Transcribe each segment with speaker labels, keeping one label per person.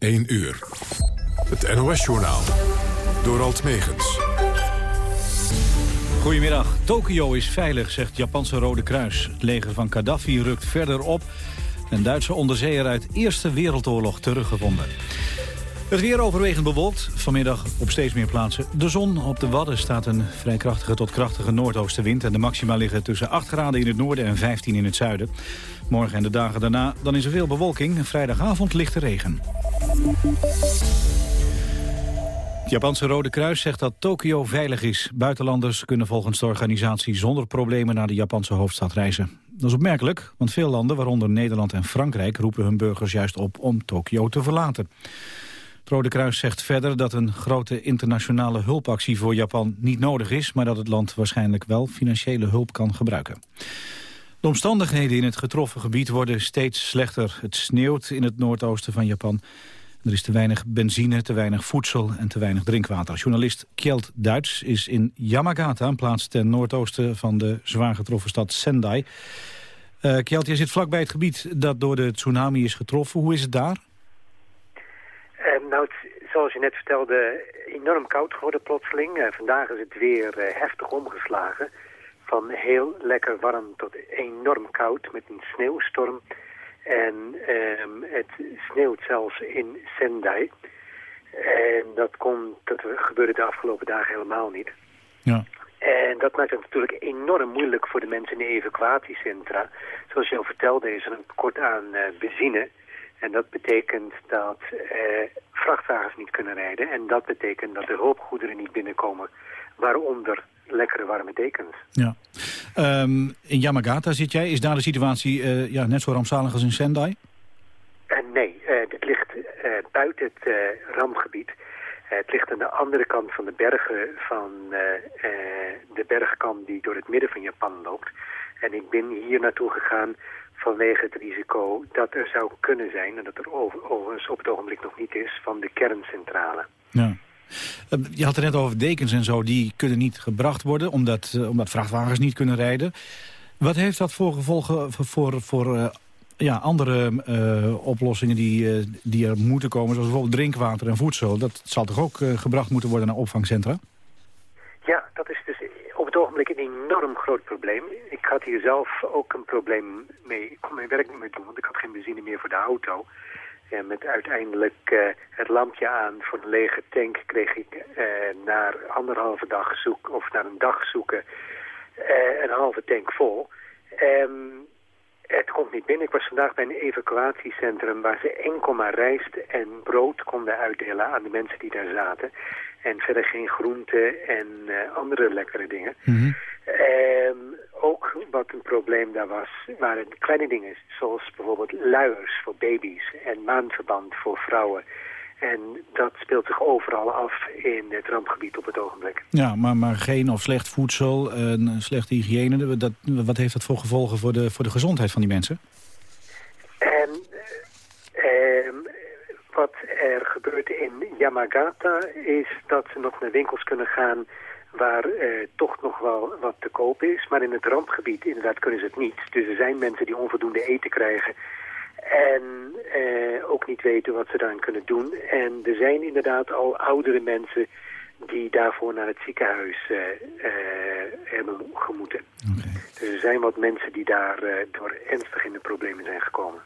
Speaker 1: 1 uur. Het NOS-journaal. Door Alt Megens.
Speaker 2: Goedemiddag. Tokio is veilig, zegt Japanse Rode Kruis. Het leger van Gaddafi rukt verder op. Een Duitse onderzeeër uit Eerste Wereldoorlog teruggevonden. Het weer overwegend bewolkt. Vanmiddag op steeds meer plaatsen de zon. Op de Wadden staat een vrij krachtige tot krachtige noordoostenwind. En de maxima liggen tussen 8 graden in het noorden en 15 in het zuiden. Morgen en de dagen daarna dan is er veel bewolking. Vrijdagavond lichte regen. Het Japanse Rode Kruis zegt dat Tokio veilig is. Buitenlanders kunnen volgens de organisatie zonder problemen naar de Japanse hoofdstad reizen. Dat is opmerkelijk, want veel landen, waaronder Nederland en Frankrijk... roepen hun burgers juist op om Tokio te verlaten. Het Rode Kruis zegt verder dat een grote internationale hulpactie voor Japan niet nodig is... maar dat het land waarschijnlijk wel financiële hulp kan gebruiken. De omstandigheden in het getroffen gebied worden steeds slechter. Het sneeuwt in het noordoosten van Japan. Er is te weinig benzine, te weinig voedsel en te weinig drinkwater. Journalist Kjeld Duits is in Yamagata, een plaats ten noordoosten van de zwaar getroffen stad Sendai. Uh, Kjeld, je zit vlakbij het gebied dat door de tsunami is getroffen. Hoe is het daar?
Speaker 3: Uh, nou, zoals je net vertelde, enorm koud geworden plotseling. Uh, vandaag is het weer heftig omgeslagen. Van heel lekker warm tot enorm koud met een sneeuwstorm. En um, het sneeuwt zelfs in Sendai. En dat, kon, dat gebeurde de afgelopen dagen helemaal niet.
Speaker 2: Ja.
Speaker 3: En dat maakt het natuurlijk enorm moeilijk voor de mensen in de evacuatiecentra. Zoals je al vertelde is er een tekort aan uh, benzine. En dat betekent dat uh, vrachtwagens niet kunnen rijden. En dat betekent dat de hulpgoederen niet binnenkomen. Waaronder lekkere warme dekens.
Speaker 2: Ja. Um, in Yamagata zit jij. Is daar de situatie uh, ja, net zo rampzalig als in Sendai?
Speaker 3: Uh, nee, uh, het ligt buiten het rampgebied. het ligt aan de andere kant van de bergen van de bergkam die door het midden van Japan loopt. En ik ben hier naartoe gegaan vanwege het risico dat er zou kunnen zijn... en dat er overigens op het ogenblik nog niet is, van de kerncentrale.
Speaker 2: Ja. Eh, je had het net over dekens en zo, die kunnen niet gebracht worden... omdat, uh, omdat vrachtwagens niet kunnen rijden. Wat heeft dat voor gevolgen voor, voor, uh, ja, andere oplossingen die, die er moeten komen... zoals bijvoorbeeld drinkwater en voedsel? Dat zal toch ook gebracht moeten worden naar opvangcentra?
Speaker 3: Ja, dat is dus op het ogenblik een enorm groot probleem. Ik had hier zelf ook een probleem mee. Ik kon mijn werk niet meer doen, want ik had geen benzine meer voor de auto... En met uiteindelijk uh, het lampje aan voor een lege tank kreeg ik uh, na anderhalve dag zoek, of na een dag zoeken uh, een halve tank vol. Um, het komt niet binnen. Ik was vandaag bij een evacuatiecentrum waar ze enkel maar rijst en brood konden uitdelen aan de mensen die daar zaten. En verder geen groenten en andere lekkere dingen.
Speaker 2: Mm -hmm.
Speaker 3: um, ook wat een probleem daar was, waren kleine dingen. Zoals bijvoorbeeld luiers voor baby's en maandverband voor vrouwen. En dat speelt zich overal af in het rampgebied op het ogenblik.
Speaker 2: Ja, maar, maar geen of slecht voedsel, en slechte hygiëne. Dat, wat heeft dat voor gevolgen voor de, voor de gezondheid van die mensen?
Speaker 3: En, uh, wat er gebeurt in Yamagata is dat ze nog naar winkels kunnen gaan waar eh, toch nog wel wat te koop is. Maar in het rampgebied inderdaad kunnen ze het niet. Dus er zijn mensen die onvoldoende eten krijgen en eh, ook niet weten wat ze daaraan kunnen doen. En er zijn inderdaad al oudere mensen die daarvoor naar het ziekenhuis uh, uh, hebben gemoeten.
Speaker 2: Okay.
Speaker 3: Dus er zijn wat mensen die daar uh, door ernstig in de problemen zijn gekomen.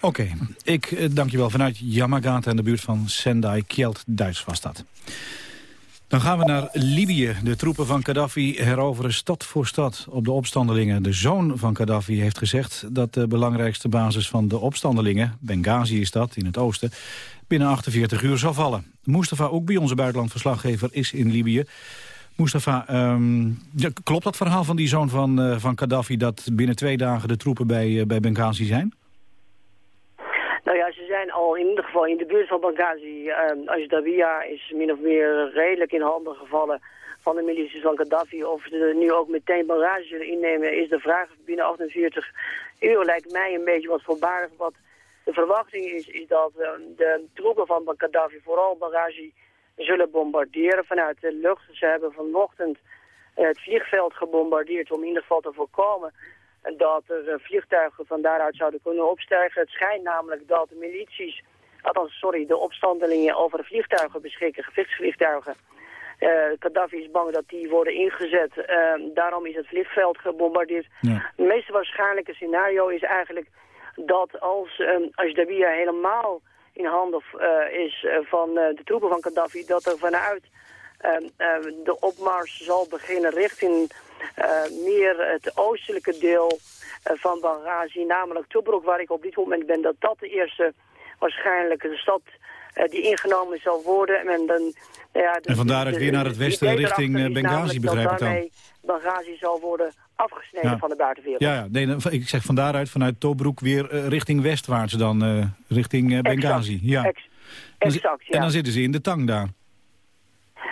Speaker 2: Oké, okay. ik dank je wel vanuit Yamagata in de buurt van Sendai, Kjeld, Duits was dat. Dan gaan we naar Libië. De troepen van Gaddafi heroveren stad voor stad op de opstandelingen. De zoon van Gaddafi heeft gezegd dat de belangrijkste basis van de opstandelingen... Benghazi is dat, in het oosten, binnen 48 uur zal vallen. Mustafa Oekbi, onze buitenlandverslaggever, is in Libië. Mustafa, ja, klopt dat verhaal van die zoon van, uh, van Gaddafi... dat binnen twee dagen de troepen bij, uh, bij Benghazi zijn?
Speaker 4: Nou ja, ze zijn al in ieder geval in de buurt van Benghazi. Um, Ashdabia is min of meer redelijk in handen gevallen van de milities van Gaddafi. Of ze nu ook meteen Benghazi zullen innemen is de vraag. Binnen 48 uur lijkt mij een beetje wat voorbarig. Wat de verwachting is, is dat uh, de troepen van Gaddafi vooral Benghazi zullen bombarderen vanuit de lucht. Ze hebben vanochtend het vliegveld gebombardeerd om in ieder geval te voorkomen dat er vliegtuigen van daaruit zouden kunnen opstijgen. Het schijnt namelijk dat de milities althans sorry, de opstandelingen over vliegtuigen beschikken, gevechtsvliegtuigen. Uh, Gaddafi is bang dat die worden ingezet. Uh, daarom is het vliegveld gebombardeerd. Ja. Het meest waarschijnlijke scenario is eigenlijk dat als um, Ashdabia helemaal in handen uh, is van de troepen van Gaddafi... dat er vanuit de opmars zal beginnen richting meer het oostelijke deel van Benghazi... namelijk Tobruk, waar ik op dit moment ben, dat dat de eerste waarschijnlijk de stad die ingenomen zal worden. En dan
Speaker 2: ja, dus en van daaruit weer naar het westen richting eh, Benghazi, begrijp ik dan?
Speaker 4: Benghazi zal worden afgesneden van de buitenwereld.
Speaker 2: Ja, nee, ik zeg van daaruit, vanuit Tobruk, weer uh, richting westwaarts dan, uh, richting uh, Benghazi.
Speaker 4: Exact, ja. Ex exact, ja.
Speaker 2: En dan zitten ze in de tang daar.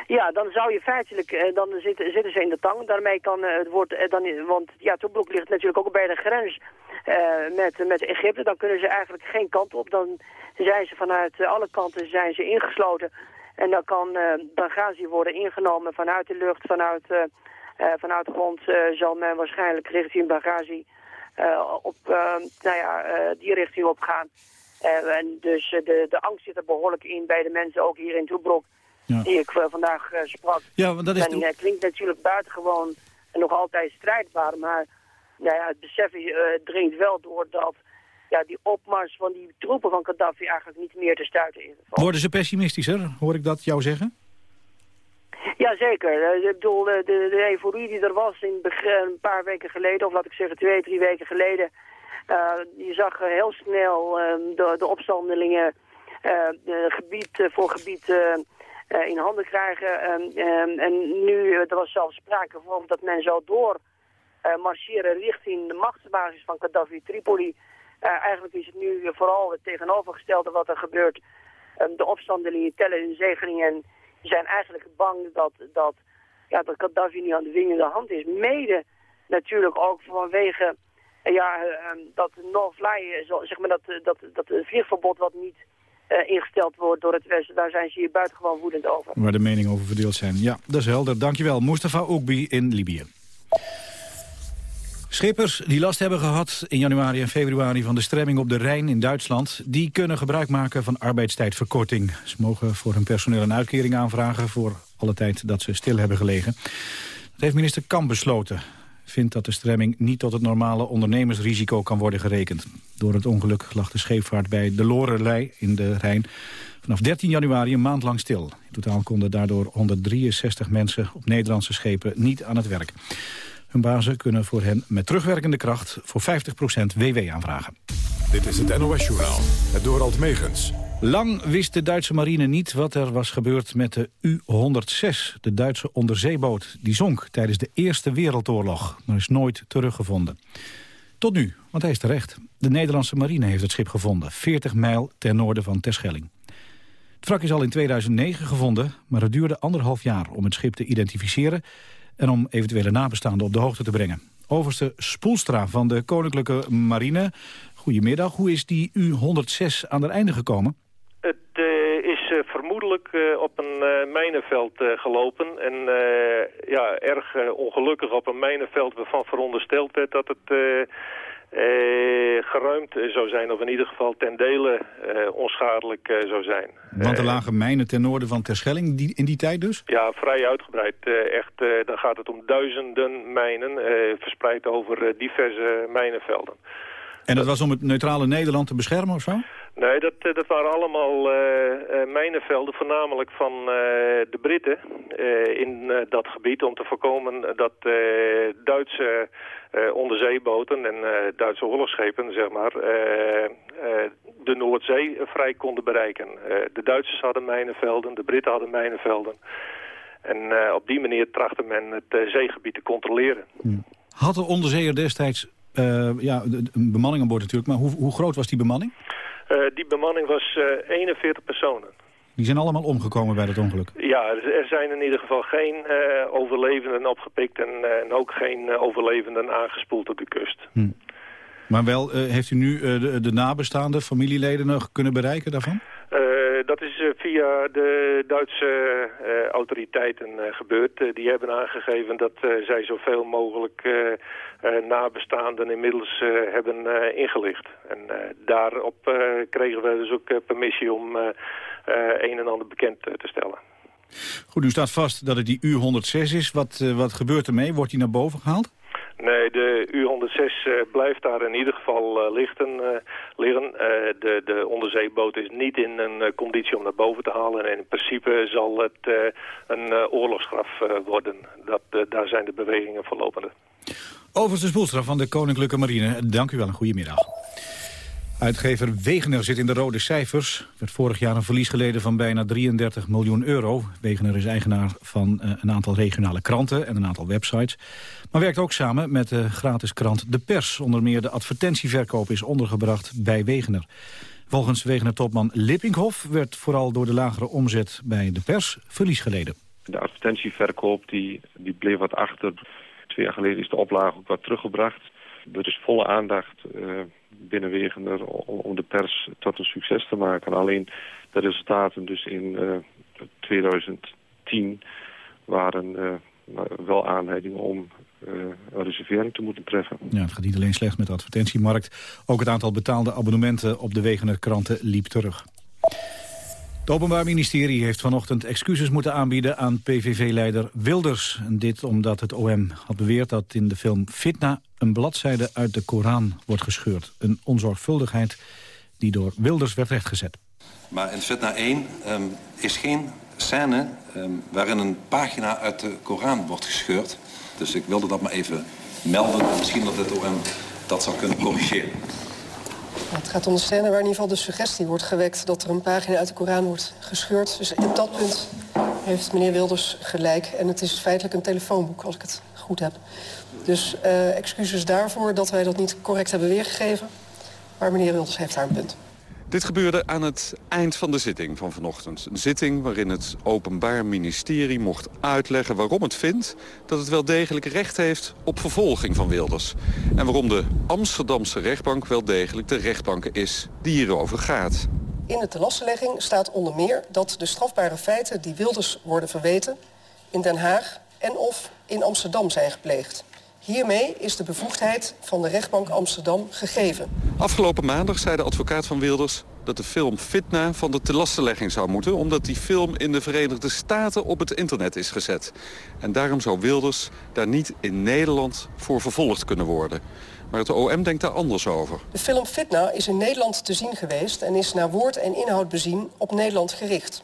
Speaker 4: Ja, dan zou je feitelijk, dan zitten, zitten ze in de tang. Daarmee kan het woord, dan, want ja, Tobruk ligt natuurlijk ook bij de grens met, met Egypte. Dan kunnen ze eigenlijk geen kant op. Dan zijn ze vanuit alle kanten zijn ze ingesloten en dan kan uh, Benghazi worden ingenomen vanuit de lucht, vanuit, vanuit de grond zal men waarschijnlijk richting Benghazi op nou ja, die richting op gaan. en dus de, de angst zit er behoorlijk in bij de mensen, ook hier in Toebrok, ja. die ik vandaag sprak.
Speaker 2: Ja, want dat is
Speaker 4: en het klinkt natuurlijk buitengewoon en nog altijd strijdbaar, maar nou ja, het besef dringt wel door dat ja, die opmars van die troepen van Gaddafi eigenlijk niet meer te stuiten is.
Speaker 2: Worden ze pessimistischer, hoor ik dat jou zeggen?
Speaker 4: Jazeker. Eh, ik bedoel, de, de, de euforie die er was in een paar weken geleden, of laat ik zeggen twee, drie weken geleden, uh, je zag heel snel uh, de, de opstandelingen uh, gebied voor gebied in handen krijgen. Ehm, en nu, er was zelfs sprake van dat men zou door marcheren richting de machtsbasis van Gaddafi Tripoli. Eigenlijk is het nu vooral het tegenovergestelde wat er gebeurt. Um, de opstandelingen tellen hun zegeningen en zijn eigenlijk bang dat, dat, ja, dat Gaddafi niet aan de winnende hand is. Mede natuurlijk ook vanwege ja, dat no-fly, zeg maar dat, dat, dat vliegverbod wat niet uh, ingesteld wordt door het Westen. Daar zijn ze hier buitengewoon woedend over.
Speaker 2: Waar de meningen over verdeeld zijn. Ja, dat is helder. Dankjewel. Mustafa Oekbi in Libië. Schippers die last hebben gehad in januari en februari van de stremming op de Rijn in Duitsland... die kunnen gebruik maken van arbeidstijdverkorting. Ze mogen voor hun personeel een uitkering aanvragen voor alle tijd dat ze stil hebben gelegen. Dat heeft minister Kamp besloten. Vindt dat de stremming niet tot het normale ondernemersrisico kan worden gerekend. Door het ongeluk lag de scheepvaart bij de Lorelei in de Rijn vanaf 13 januari een maand lang stil. In totaal konden daardoor 163 mensen op Nederlandse schepen niet aan het werk. Hun bazen kunnen voor hen met terugwerkende kracht voor 50% WW aanvragen.
Speaker 1: Dit is het NOS-journaal, het Dorald Megens.
Speaker 2: Lang wist de Duitse marine niet wat er was gebeurd met de U-106, de Duitse onderzeeboot. Die zonk tijdens de Eerste Wereldoorlog, maar is nooit teruggevonden. Tot nu, want hij is terecht. De Nederlandse marine heeft het schip gevonden, 40 mijl ten noorden van Terschelling. Het wrak is al in 2009 gevonden, maar het duurde anderhalf jaar om het schip te identificeren en om eventuele nabestaanden op de hoogte te brengen. Overste Spoelstra van de Koninklijke Marine. Goedemiddag, hoe is die U-106 aan het einde gekomen?
Speaker 5: Het uh, is uh, vermoedelijk uh, op een mijnenveld gelopen. En ja, erg ongelukkig op een mijnenveld waarvan verondersteld werd dat het eh, geruimd zou zijn, of in ieder geval ten dele eh, onschadelijk eh, zou zijn.
Speaker 2: Want er lagen mijnen ten noorden van Terschelling die, in die tijd dus?
Speaker 5: Ja, vrij uitgebreid. echt, dan gaat het om duizenden mijnen, verspreid over diverse mijnenvelden.
Speaker 2: En dat was om het neutrale Nederland te beschermen of zo?
Speaker 5: Nee, dat, dat waren allemaal mijnenvelden, voornamelijk van de Britten in dat gebied... om te voorkomen dat Duitse onderzeeboten en Duitse oorlogsschepen, zeg maar, de Noordzee vrij konden bereiken. de Duitsers hadden mijnenvelden, de Britten hadden mijnenvelden. En op die manier trachtte men het zeegebied te controleren.
Speaker 2: Had de onderzeeër destijds ja, een bemanning aan boord natuurlijk, maar hoe, hoe groot was die bemanning?
Speaker 5: Die bemanning was 41 personen.
Speaker 2: Die zijn allemaal omgekomen bij dat ongeluk?
Speaker 5: Ja, er zijn in ieder geval geen uh, overlevenden opgepikt en, uh, en ook geen uh, overlevenden aangespoeld op de kust. Hm.
Speaker 2: Maar wel, heeft u nu de, de, nabestaande familieleden nog kunnen bereiken daarvan?
Speaker 5: Dat is via de Duitse autoriteiten gebeurd. die hebben aangegeven dat zij zoveel mogelijk nabestaanden inmiddels hebben ingelicht. En daarop kregen we dus ook permissie om een en ander bekend te stellen.
Speaker 2: Goed, u staat vast dat het die U-106 is. Wat, wat gebeurt ermee? Wordt die naar boven gehaald?
Speaker 5: Nee, de U-106 uh, blijft daar in ieder geval uh, lichten, uh, liggen. de, de onderzeeboot is niet in een conditie om naar boven te halen. En in principe zal het een oorlogsgraf worden. Dat, daar zijn de bewegingen voorlopende.
Speaker 2: Overigens de spoelstraf van de Koninklijke Marine. Dank u wel, een goede middag. Uitgever Wegener zit in de rode cijfers. Er werd vorig jaar een verlies geleden van bijna 33 miljoen euro. Wegener is eigenaar van uh, een aantal regionale kranten en een aantal websites. Maar werkt ook samen met de gratis krant De Pers. Onder meer de advertentieverkoop is ondergebracht bij Wegener. Volgens Wegener-topman Lippinghoff werd vooral door de lagere omzet bij De Pers verlies geleden.
Speaker 6: De advertentieverkoop die, die bleef wat achter. Twee jaar geleden is de oplage ook wat teruggebracht. Er is volle aandacht... Uh, binnen Wegener om de pers tot een succes te maken. Alleen de resultaten dus in 2010 eh, waren uh, wel aanleiding om uh, een reservering te moeten treffen.
Speaker 2: Ja, het gaat niet alleen slecht met de advertentiemarkt. Ook het aantal betaalde abonnementen op de Wegener kranten liep terug. Het Openbaar Ministerie heeft vanochtend excuses moeten aanbieden aan PVV-leider Wilders. En dit omdat het OM had beweerd dat in de film Fitna een bladzijde uit de Koran wordt gescheurd. Een onzorgvuldigheid die door Wilders werd rechtgezet.
Speaker 7: Maar in Fitna 1 um, is geen scène um, waarin een pagina uit de Koran wordt gescheurd. Dus ik wilde dat maar even melden. Misschien dat het OM dat zou kunnen corrigeren.
Speaker 8: Het gaat om de scène waar in ieder geval de suggestie wordt gewekt... dat er een pagina uit de Koran wordt gescheurd. Dus op dat punt heeft meneer Wilders gelijk. En het is feitelijk een telefoonboek, als ik het goed heb. Dus uh, excuses daarvoor dat wij dat niet correct hebben weergegeven. Maar meneer Wilders heeft daar een punt.
Speaker 9: Dit gebeurde aan het eind van de zitting van vanochtend. Een zitting waarin het Openbaar Ministerie mocht uitleggen waarom het vindt... dat het wel degelijk recht heeft op vervolging van Wilders. En waarom de Amsterdamse rechtbank wel degelijk de rechtbank is die hierover gaat.
Speaker 8: In de telassenlegging staat onder meer dat de strafbare feiten die Wilders worden verweten... in Den Haag en of in Amsterdam zijn gepleegd. Hiermee is de bevoegdheid van de rechtbank Amsterdam gegeven.
Speaker 9: Afgelopen maandag zei de advocaat van Wilders dat de film Fitna van de telassenlegging zou moeten... omdat die film in de Verenigde Staten op het internet is gezet. En daarom zou Wilders daar niet in Nederland voor vervolgd kunnen worden. Maar het OM denkt daar anders over.
Speaker 8: De film Fitna is in Nederland te zien geweest... en is naar woord en inhoud bezien op Nederland gericht.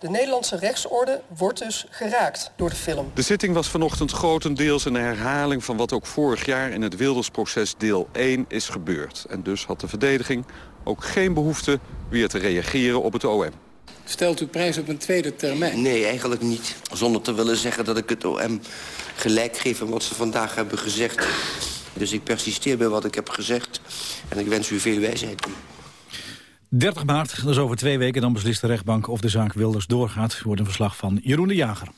Speaker 8: De Nederlandse rechtsorde wordt dus geraakt door de film.
Speaker 9: De zitting was vanochtend grotendeels een herhaling van wat ook vorig jaar in het Wildersproces deel 1 is gebeurd. En dus had de verdediging ook geen behoefte weer te reageren op het OM.
Speaker 10: Stelt u prijs op een tweede termijn?
Speaker 11: Nee, eigenlijk niet. Zonder te willen zeggen dat ik het OM gelijk geef aan wat ze vandaag hebben gezegd. Dus ik persisteer bij wat ik heb gezegd. En ik wens u veel wijsheid
Speaker 2: 30 maart, dat is over twee weken, dan beslist de rechtbank of de zaak Wilders doorgaat. Wordt een verslag van Jeroen de Jager.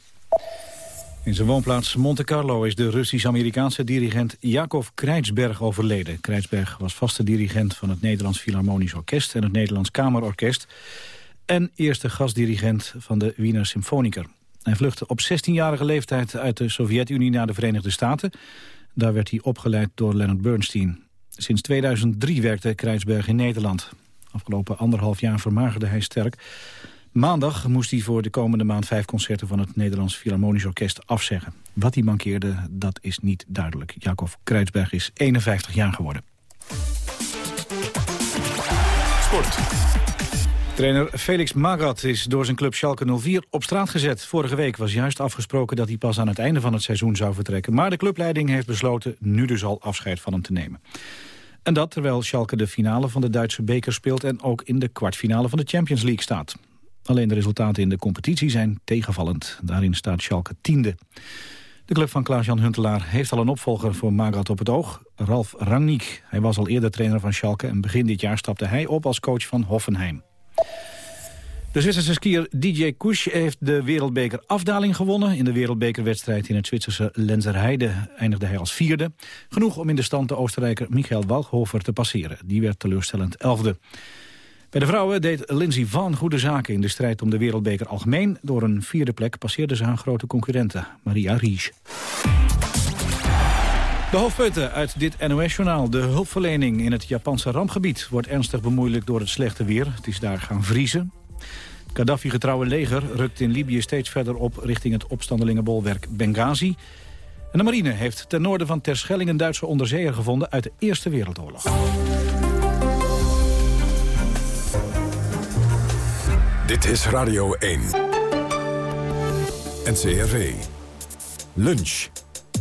Speaker 2: In zijn woonplaats Monte Carlo is de Russisch-Amerikaanse dirigent Jakov Krijtsberg overleden. Krijtsberg was vaste dirigent van het Nederlands Philharmonisch Orkest en het Nederlands Kamerorkest. En eerste gastdirigent van de Wiener Symfoniker. Hij vluchtte op 16-jarige leeftijd uit de Sovjet-Unie naar de Verenigde Staten. Daar werd hij opgeleid door Leonard Bernstein. Sinds 2003 werkte Krijtsberg in Nederland. Afgelopen anderhalf jaar vermagerde hij sterk. Maandag moest hij voor de komende maand vijf concerten van het Nederlands Philharmonisch Orkest afzeggen. Wat hij mankeerde, dat is niet duidelijk. Jacob Kruidsberg is 51 jaar geworden.
Speaker 1: Sport.
Speaker 2: Trainer Felix Magath is door zijn club Schalke 04 op straat gezet. Vorige week was juist afgesproken dat hij pas aan het einde van het seizoen zou vertrekken. Maar de clubleiding heeft besloten nu dus al afscheid van hem te nemen. En dat terwijl Schalke de finale van de Duitse beker speelt... en ook in de kwartfinale van de Champions League staat. Alleen de resultaten in de competitie zijn tegenvallend. Daarin staat Schalke tiende. De club van Klaas-Jan Huntelaar heeft al een opvolger voor Magath op het oog. Ralf Rangnick. Hij was al eerder trainer van Schalke... en begin dit jaar stapte hij op als coach van Hoffenheim. De Zwitserse skier DJ Kusch heeft de wereldbeker afdaling gewonnen. In de wereldbekerwedstrijd in het Zwitserse Lenzerheide eindigde hij als vierde. Genoeg om in de stand de Oostenrijker Michael Walchhofer te passeren. Die werd teleurstellend elfde. Bij de vrouwen deed Lindsey Van goede zaken in de strijd om de wereldbeker algemeen. Door een vierde plek passeerde ze haar grote concurrente, Maria Ries. De hoofdpunten uit dit NOS-journaal. De hulpverlening in het Japanse rampgebied wordt ernstig bemoeilijkt door het slechte weer. Het is daar gaan vriezen. Het Gaddafi-getrouwe leger rukt in Libië steeds verder op richting het opstandelingenbolwerk Benghazi. En de marine heeft ten noorden van Terschelling een Duitse onderzeeër gevonden uit de Eerste Wereldoorlog.
Speaker 1: Dit is Radio 1. NCRV. Lunch.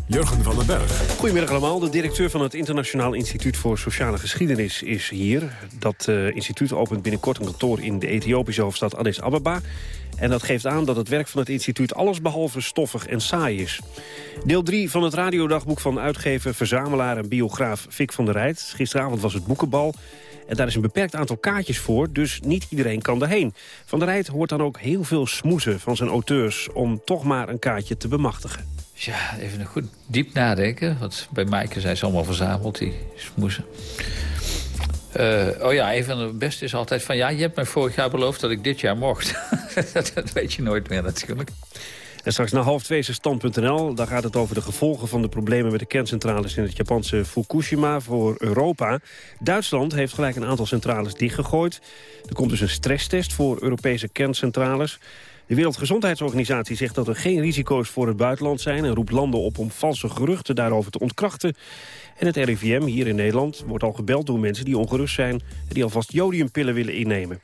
Speaker 1: Jurgen van den Berg.
Speaker 12: Goedemiddag allemaal. De directeur van het Internationaal Instituut voor Sociale Geschiedenis is hier. Dat uh, instituut opent binnenkort een kantoor in de Ethiopische hoofdstad Addis Ababa. En dat geeft aan dat het werk van het instituut allesbehalve stoffig en saai is. Deel 3 van het radiodagboek van uitgever, verzamelaar en biograaf Fik van der Rijt. Gisteravond was het boekenbal. En daar is een beperkt aantal kaartjes voor, dus niet iedereen kan erheen. Van der Rijt hoort dan ook heel veel smoezen van zijn auteurs... om toch maar een kaartje te bemachtigen.
Speaker 13: Ja, even goed diep nadenken. Want bij Maaike zijn ze allemaal verzameld, die smoezen. Uh, oh ja, een van de beste is altijd van... ja, je hebt mij vorig jaar beloofd dat ik dit jaar mocht. dat weet je nooit meer natuurlijk.
Speaker 12: En straks na half twee is stand.nl. Daar gaat het over de gevolgen van de problemen met de kerncentrales in het Japanse Fukushima voor Europa. Duitsland heeft gelijk een aantal centrales dichtgegooid. Er komt dus een stresstest voor Europese kerncentrales. De Wereldgezondheidsorganisatie zegt dat er geen risico's voor het buitenland zijn... en roept landen op om valse geruchten daarover te ontkrachten. En het RIVM hier in Nederland wordt al gebeld door mensen die ongerust zijn... en die alvast jodiumpillen willen innemen.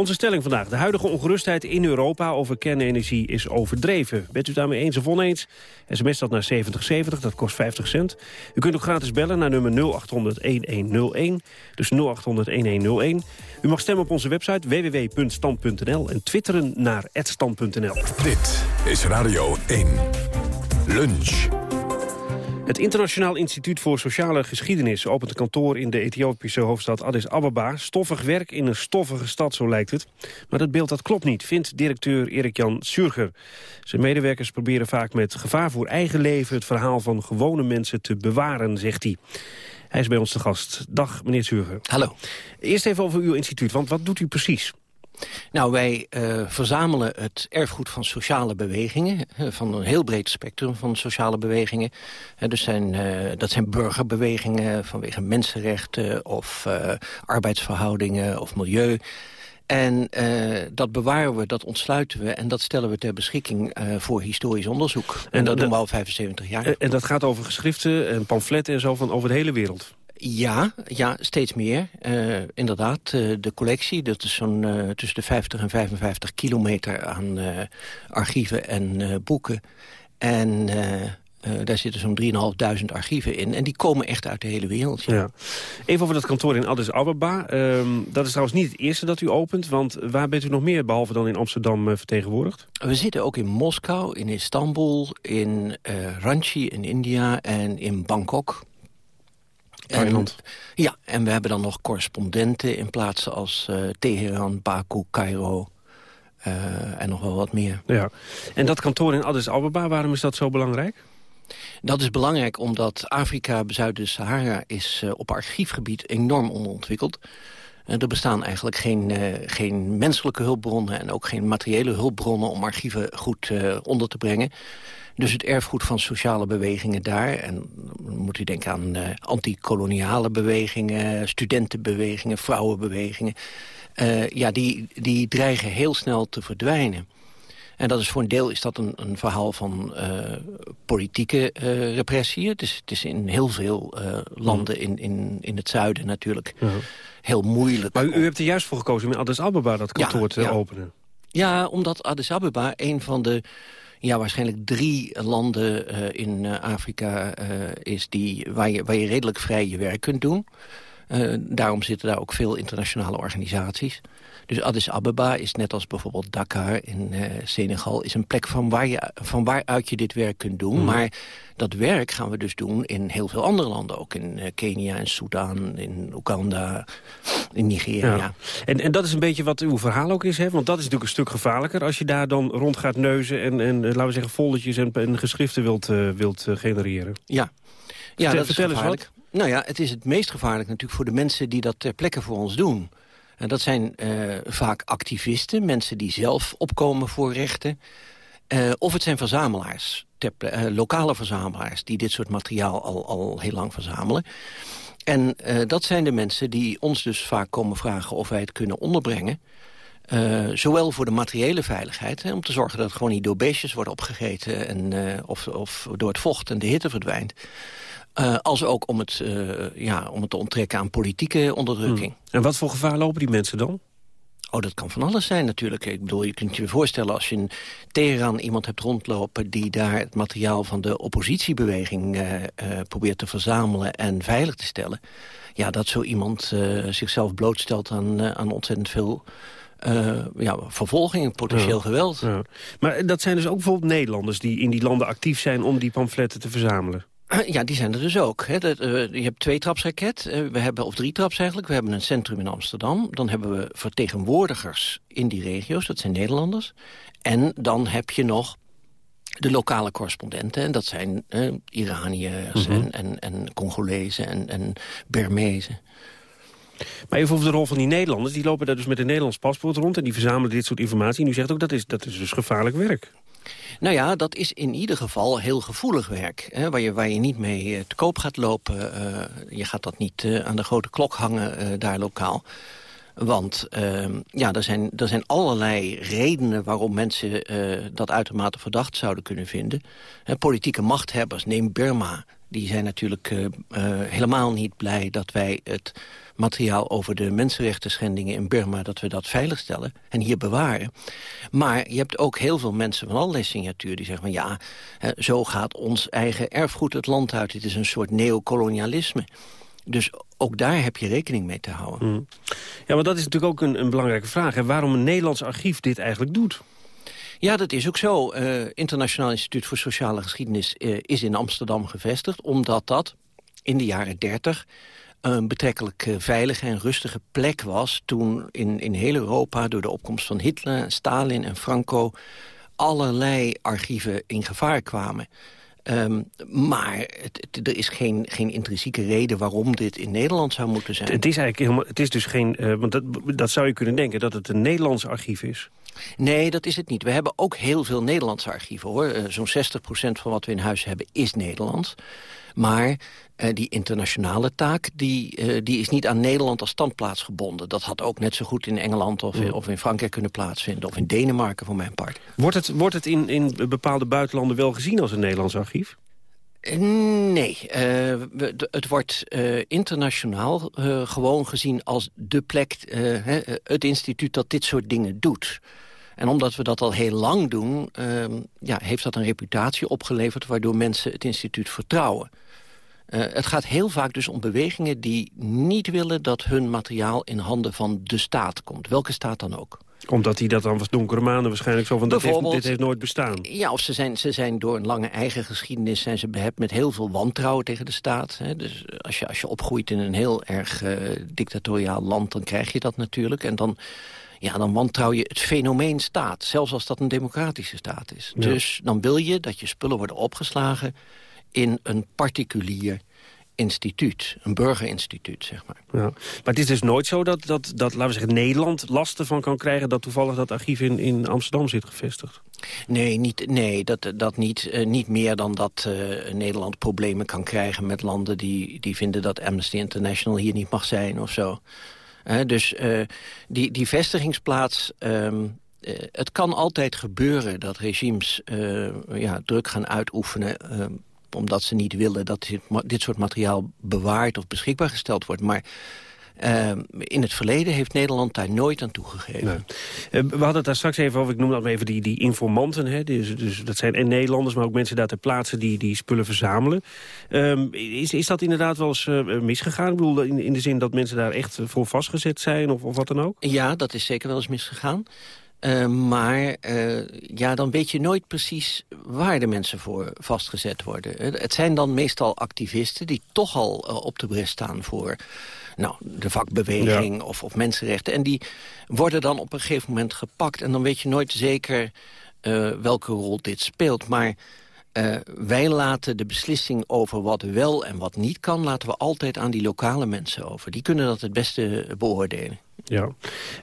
Speaker 12: Onze stelling vandaag. De huidige ongerustheid in Europa over kernenergie is overdreven. Bent u daarmee eens of oneens? SMS dat naar 7070, dat kost 50 cent. U kunt ook gratis bellen naar nummer 0800-1101. Dus 0800-1101. U mag stemmen op onze website www.stand.nl en twitteren naar @stand.nl.
Speaker 1: Dit is Radio 1. Lunch.
Speaker 12: Het Internationaal Instituut voor Sociale Geschiedenis opent een kantoor in de Ethiopische hoofdstad Addis Ababa. Stoffig werk in een stoffige stad, zo lijkt het. Maar dat beeld dat klopt niet, vindt directeur Erik-Jan Surger. Zijn medewerkers proberen vaak met gevaar voor eigen leven het verhaal van gewone mensen te bewaren, zegt hij. Hij is bij ons te gast. Dag, meneer Surger.
Speaker 14: Hallo.
Speaker 12: Eerst even over uw instituut, want wat doet u precies?
Speaker 14: Nou, wij uh, verzamelen het erfgoed van sociale bewegingen... van een heel breed spectrum van sociale bewegingen. dus zijn, uh, dat zijn burgerbewegingen vanwege mensenrechten... of uh, arbeidsverhoudingen of milieu... En uh, dat bewaren we, dat ontsluiten we en dat stellen we ter beschikking uh, voor historisch onderzoek. En, en dat doen we al 75 jaar.
Speaker 12: En dat gaat over geschriften en pamfletten en zo van over de hele wereld?
Speaker 14: Ja, ja, steeds meer. Uh, inderdaad, uh, de collectie, dat is zo'n uh, tussen de 50 en 55 kilometer aan archieven en boeken. En daar zitten zo'n 3.500 archieven in. En die komen echt uit de hele wereld. Ja. ja.
Speaker 12: Even over dat kantoor in Addis Ababa. Um, dat is trouwens niet het eerste dat u opent. Want waar bent u nog meer, behalve dan in Amsterdam, vertegenwoordigd?
Speaker 14: We zitten ook in Moskou, in Istanbul, in Ranchi in India en in Bangkok.
Speaker 12: Thailand.
Speaker 14: ja, en we hebben dan nog correspondenten in plaatsen als uh, Teheran, Baku, Cairo... Uh, en nog wel wat meer.
Speaker 12: Ja. En dat kantoor in Addis Ababa, waarom is dat zo belangrijk?
Speaker 14: Dat is belangrijk omdat Afrika, zuiden Sahara... is uh, op archiefgebied enorm onderontwikkeld. Er bestaan eigenlijk geen, geen menselijke hulpbronnen... en ook geen materiële hulpbronnen om archieven goed onder te brengen. Dus het erfgoed van sociale bewegingen daar... en dan moet u denken aan antikoloniale bewegingen... studentenbewegingen, vrouwenbewegingen... Ja, die, die dreigen heel snel te verdwijnen. En dat is voor een deel is dat een, een verhaal van uh, politieke uh, repressie. Het is, het is in heel veel uh, landen in, in, in het zuiden natuurlijk heel moeilijk.
Speaker 12: Maar u, u, hebt er juist voor gekozen om in Addis Ababa dat kantoor ja, te ja. openen.
Speaker 14: Ja, omdat Addis Ababa een van de ja, waarschijnlijk drie landen in Afrika is die, waar, je, waar je redelijk vrij je werk kunt doen. Daarom zitten daar ook veel internationale organisaties. Dus Addis Ababa is net als bijvoorbeeld Dakar in uh, Senegal... is een plek van, waar je, van waaruit je dit werk kunt doen. Mm. Maar dat werk gaan we dus doen in heel veel andere landen. Ook in uh, Kenia, in Sudan, in Oeganda, in Nigeria. Ja.
Speaker 12: En, en dat is een beetje wat uw verhaal ook is, hè? Want dat is natuurlijk een stuk gevaarlijker... als je daar dan rond gaat neuzen en, en laten we zeggen... foldertjes en, en geschriften wilt, uh, wilt genereren.
Speaker 14: Ja, ja Vertel, dat is gevaarlijk. Nou ja, het is het meest gevaarlijk natuurlijk voor de mensen die dat ter plekke voor ons doen. En dat zijn vaak activisten, mensen die zelf opkomen voor rechten. of het zijn verzamelaars, lokale verzamelaars... die dit soort materiaal al, al heel lang verzamelen. En dat zijn de mensen die ons dus vaak komen vragen of wij het kunnen onderbrengen. Zowel voor de materiële veiligheid, hè, om te zorgen dat het gewoon niet door beestjes wordt opgegeten... En, of, of door het vocht en de hitte verdwijnt. Uh, als ook om het, ja, om het te onttrekken aan politieke onderdrukking.
Speaker 12: Hmm. En wat voor gevaar lopen die mensen dan?
Speaker 14: Oh, dat kan van alles zijn natuurlijk. Ik bedoel, je kunt je voorstellen als je in Teheran iemand hebt rondlopen... die daar het materiaal van de oppositiebeweging uh, uh, probeert te verzamelen en veilig te stellen. Ja, dat zo iemand uh, zichzelf blootstelt aan, aan ontzettend veel ja, vervolging, potentieel geweld. Ja.
Speaker 12: Maar dat zijn dus ook bijvoorbeeld Nederlanders die in die landen actief zijn om die pamfletten te verzamelen?
Speaker 14: Ja, die zijn er dus ook. Hè. Dat, uh, je hebt twee trapsraket, uh, we hebben, of drie traps eigenlijk. We hebben een centrum in Amsterdam. Dan hebben we vertegenwoordigers in die regio's, dat zijn Nederlanders. En dan heb je nog de lokale correspondenten. En dat zijn uh, Iraniërs mm -hmm. en, en, en Congolezen en, en Bermezen.
Speaker 12: Maar even over de rol van die Nederlanders. Die lopen daar dus met een Nederlands paspoort rond... en die verzamelen dit soort informatie. En u zegt ook, dat is, dat is dus gevaarlijk werk.
Speaker 14: Nou ja, dat is in ieder geval heel gevoelig werk. Hè, waar, je, waar je niet mee eh, te koop gaat lopen. Uh, je gaat dat niet uh, aan de grote klok hangen daar lokaal. Want ehm, ja, er, zijn, er zijn allerlei redenen waarom mensen dat uitermate verdacht zouden kunnen vinden. politieke machthebbers, neem Burma, die zijn natuurlijk helemaal niet blij dat wij het materiaal over de mensenrechten schendingen in Burma... dat we dat veiligstellen en hier bewaren. Maar je hebt ook heel veel mensen van allerlei signatuur die zeggen van... ja, zo gaat ons eigen erfgoed het land uit. Het is een soort neocolonialisme. Dus ook daar heb je rekening mee te houden.
Speaker 12: Mm. Ja, maar dat is natuurlijk ook een, een belangrijke vraag. Hè? Waarom een Nederlands archief dit eigenlijk doet?
Speaker 14: Ja, dat is ook zo. Uh, Internationaal Instituut voor Sociale Geschiedenis uh, is in Amsterdam gevestigd... omdat dat in de jaren 30 een betrekkelijk eh, veilige en rustige plek was... toen in, in heel Europa door de opkomst van Hitler, Stalin en Franco... allerlei archieven in gevaar kwamen. Um, maar er is geen, geen intrinsieke reden waarom dit in Nederland zou moeten zijn.
Speaker 12: Het is eigenlijk helemaal, het is dus geen, want dat, dat zou je kunnen denken, dat het een Nederlands archief is.
Speaker 14: Nee, dat is het niet. We hebben ook heel veel Nederlandse archieven, hoor. Uh, Zo'n 60% van wat we in huis hebben is Nederlands. Maar uh, die internationale taak die, uh, die is niet aan Nederland als standplaats gebonden. Dat had ook net zo goed in Engeland of, in, of in Frankrijk kunnen plaatsvinden. Of in Denemarken voor mijn part.
Speaker 12: Wordt het, wordt het in, in bepaalde buitenlanden wel gezien als een Nederlands archief?
Speaker 14: Nee, uh, het wordt uh, internationaal uh, gewoon gezien als de plek, het instituut dat dit soort dingen doet. En omdat we dat al heel lang doen, ehm, ja, heeft dat een reputatie opgeleverd... waardoor mensen het instituut vertrouwen. Uh, het gaat heel vaak dus om bewegingen die niet willen... dat hun materiaal in handen van de staat komt. Welke staat dan ook.
Speaker 12: Omdat hij dat dan was donkere maanden waarschijnlijk zo van... Dit heeft, dit heeft nooit bestaan.
Speaker 14: Ja, of ze zijn, ze zijn door een lange eigen geschiedenis... zijn ze behept met heel veel wantrouwen tegen de staat. Hè. Dus als je, als je opgroeit in een heel erg uh, dictatoriaal land... dan krijg je dat natuurlijk. En dan ja, dan wantrouw je het fenomeen staat. Zelfs als dat een democratische staat is. Dus dan wil je dat je spullen worden opgeslagen in een particulier instituut, een burgerinstituut, zeg maar.
Speaker 12: Ja. Maar het is dus nooit zo dat, dat, dat, laten we zeggen, Nederland last ervan kan krijgen... dat toevallig dat archief in, in Amsterdam zit gevestigd?
Speaker 14: Nee, niet, nee dat, dat niet, uh, niet meer dan dat uh, Nederland problemen kan krijgen met landen... Die, die vinden dat Amnesty International hier niet mag zijn of zo. Dus die, die vestigingsplaats... Um, het kan altijd gebeuren dat regimes ja, druk gaan uitoefenen ehm, omdat ze niet willen dat dit, dit soort materiaal bewaard of beschikbaar gesteld wordt. Maar uh, in het verleden heeft Nederland daar nooit aan toegegeven.
Speaker 12: Nee. Uh, we hadden het daar straks even over, ik noem dat maar even die, die informanten. Hè? Dus, dus, dat zijn en Nederlanders, maar ook mensen daar ter plaatse die, die spullen verzamelen. Uh, is, is dat inderdaad wel eens uh, misgegaan? Ik bedoel, in, in de zin dat mensen daar echt voor vastgezet zijn of, of wat dan ook?
Speaker 14: Ja, dat is zeker wel eens misgegaan. Uh, maar uh, ja, dan weet je nooit precies waar de mensen voor vastgezet worden. Het zijn dan meestal activisten die toch al uh, op de brest staan voor nou, de vakbeweging ja. of, of mensenrechten. En die worden dan op een gegeven moment gepakt. En dan weet je nooit zeker welke rol dit speelt. Maar wij laten de beslissing over wat wel en wat niet kan... laten we altijd aan die lokale mensen over. Die kunnen dat het beste beoordelen.
Speaker 12: Ja.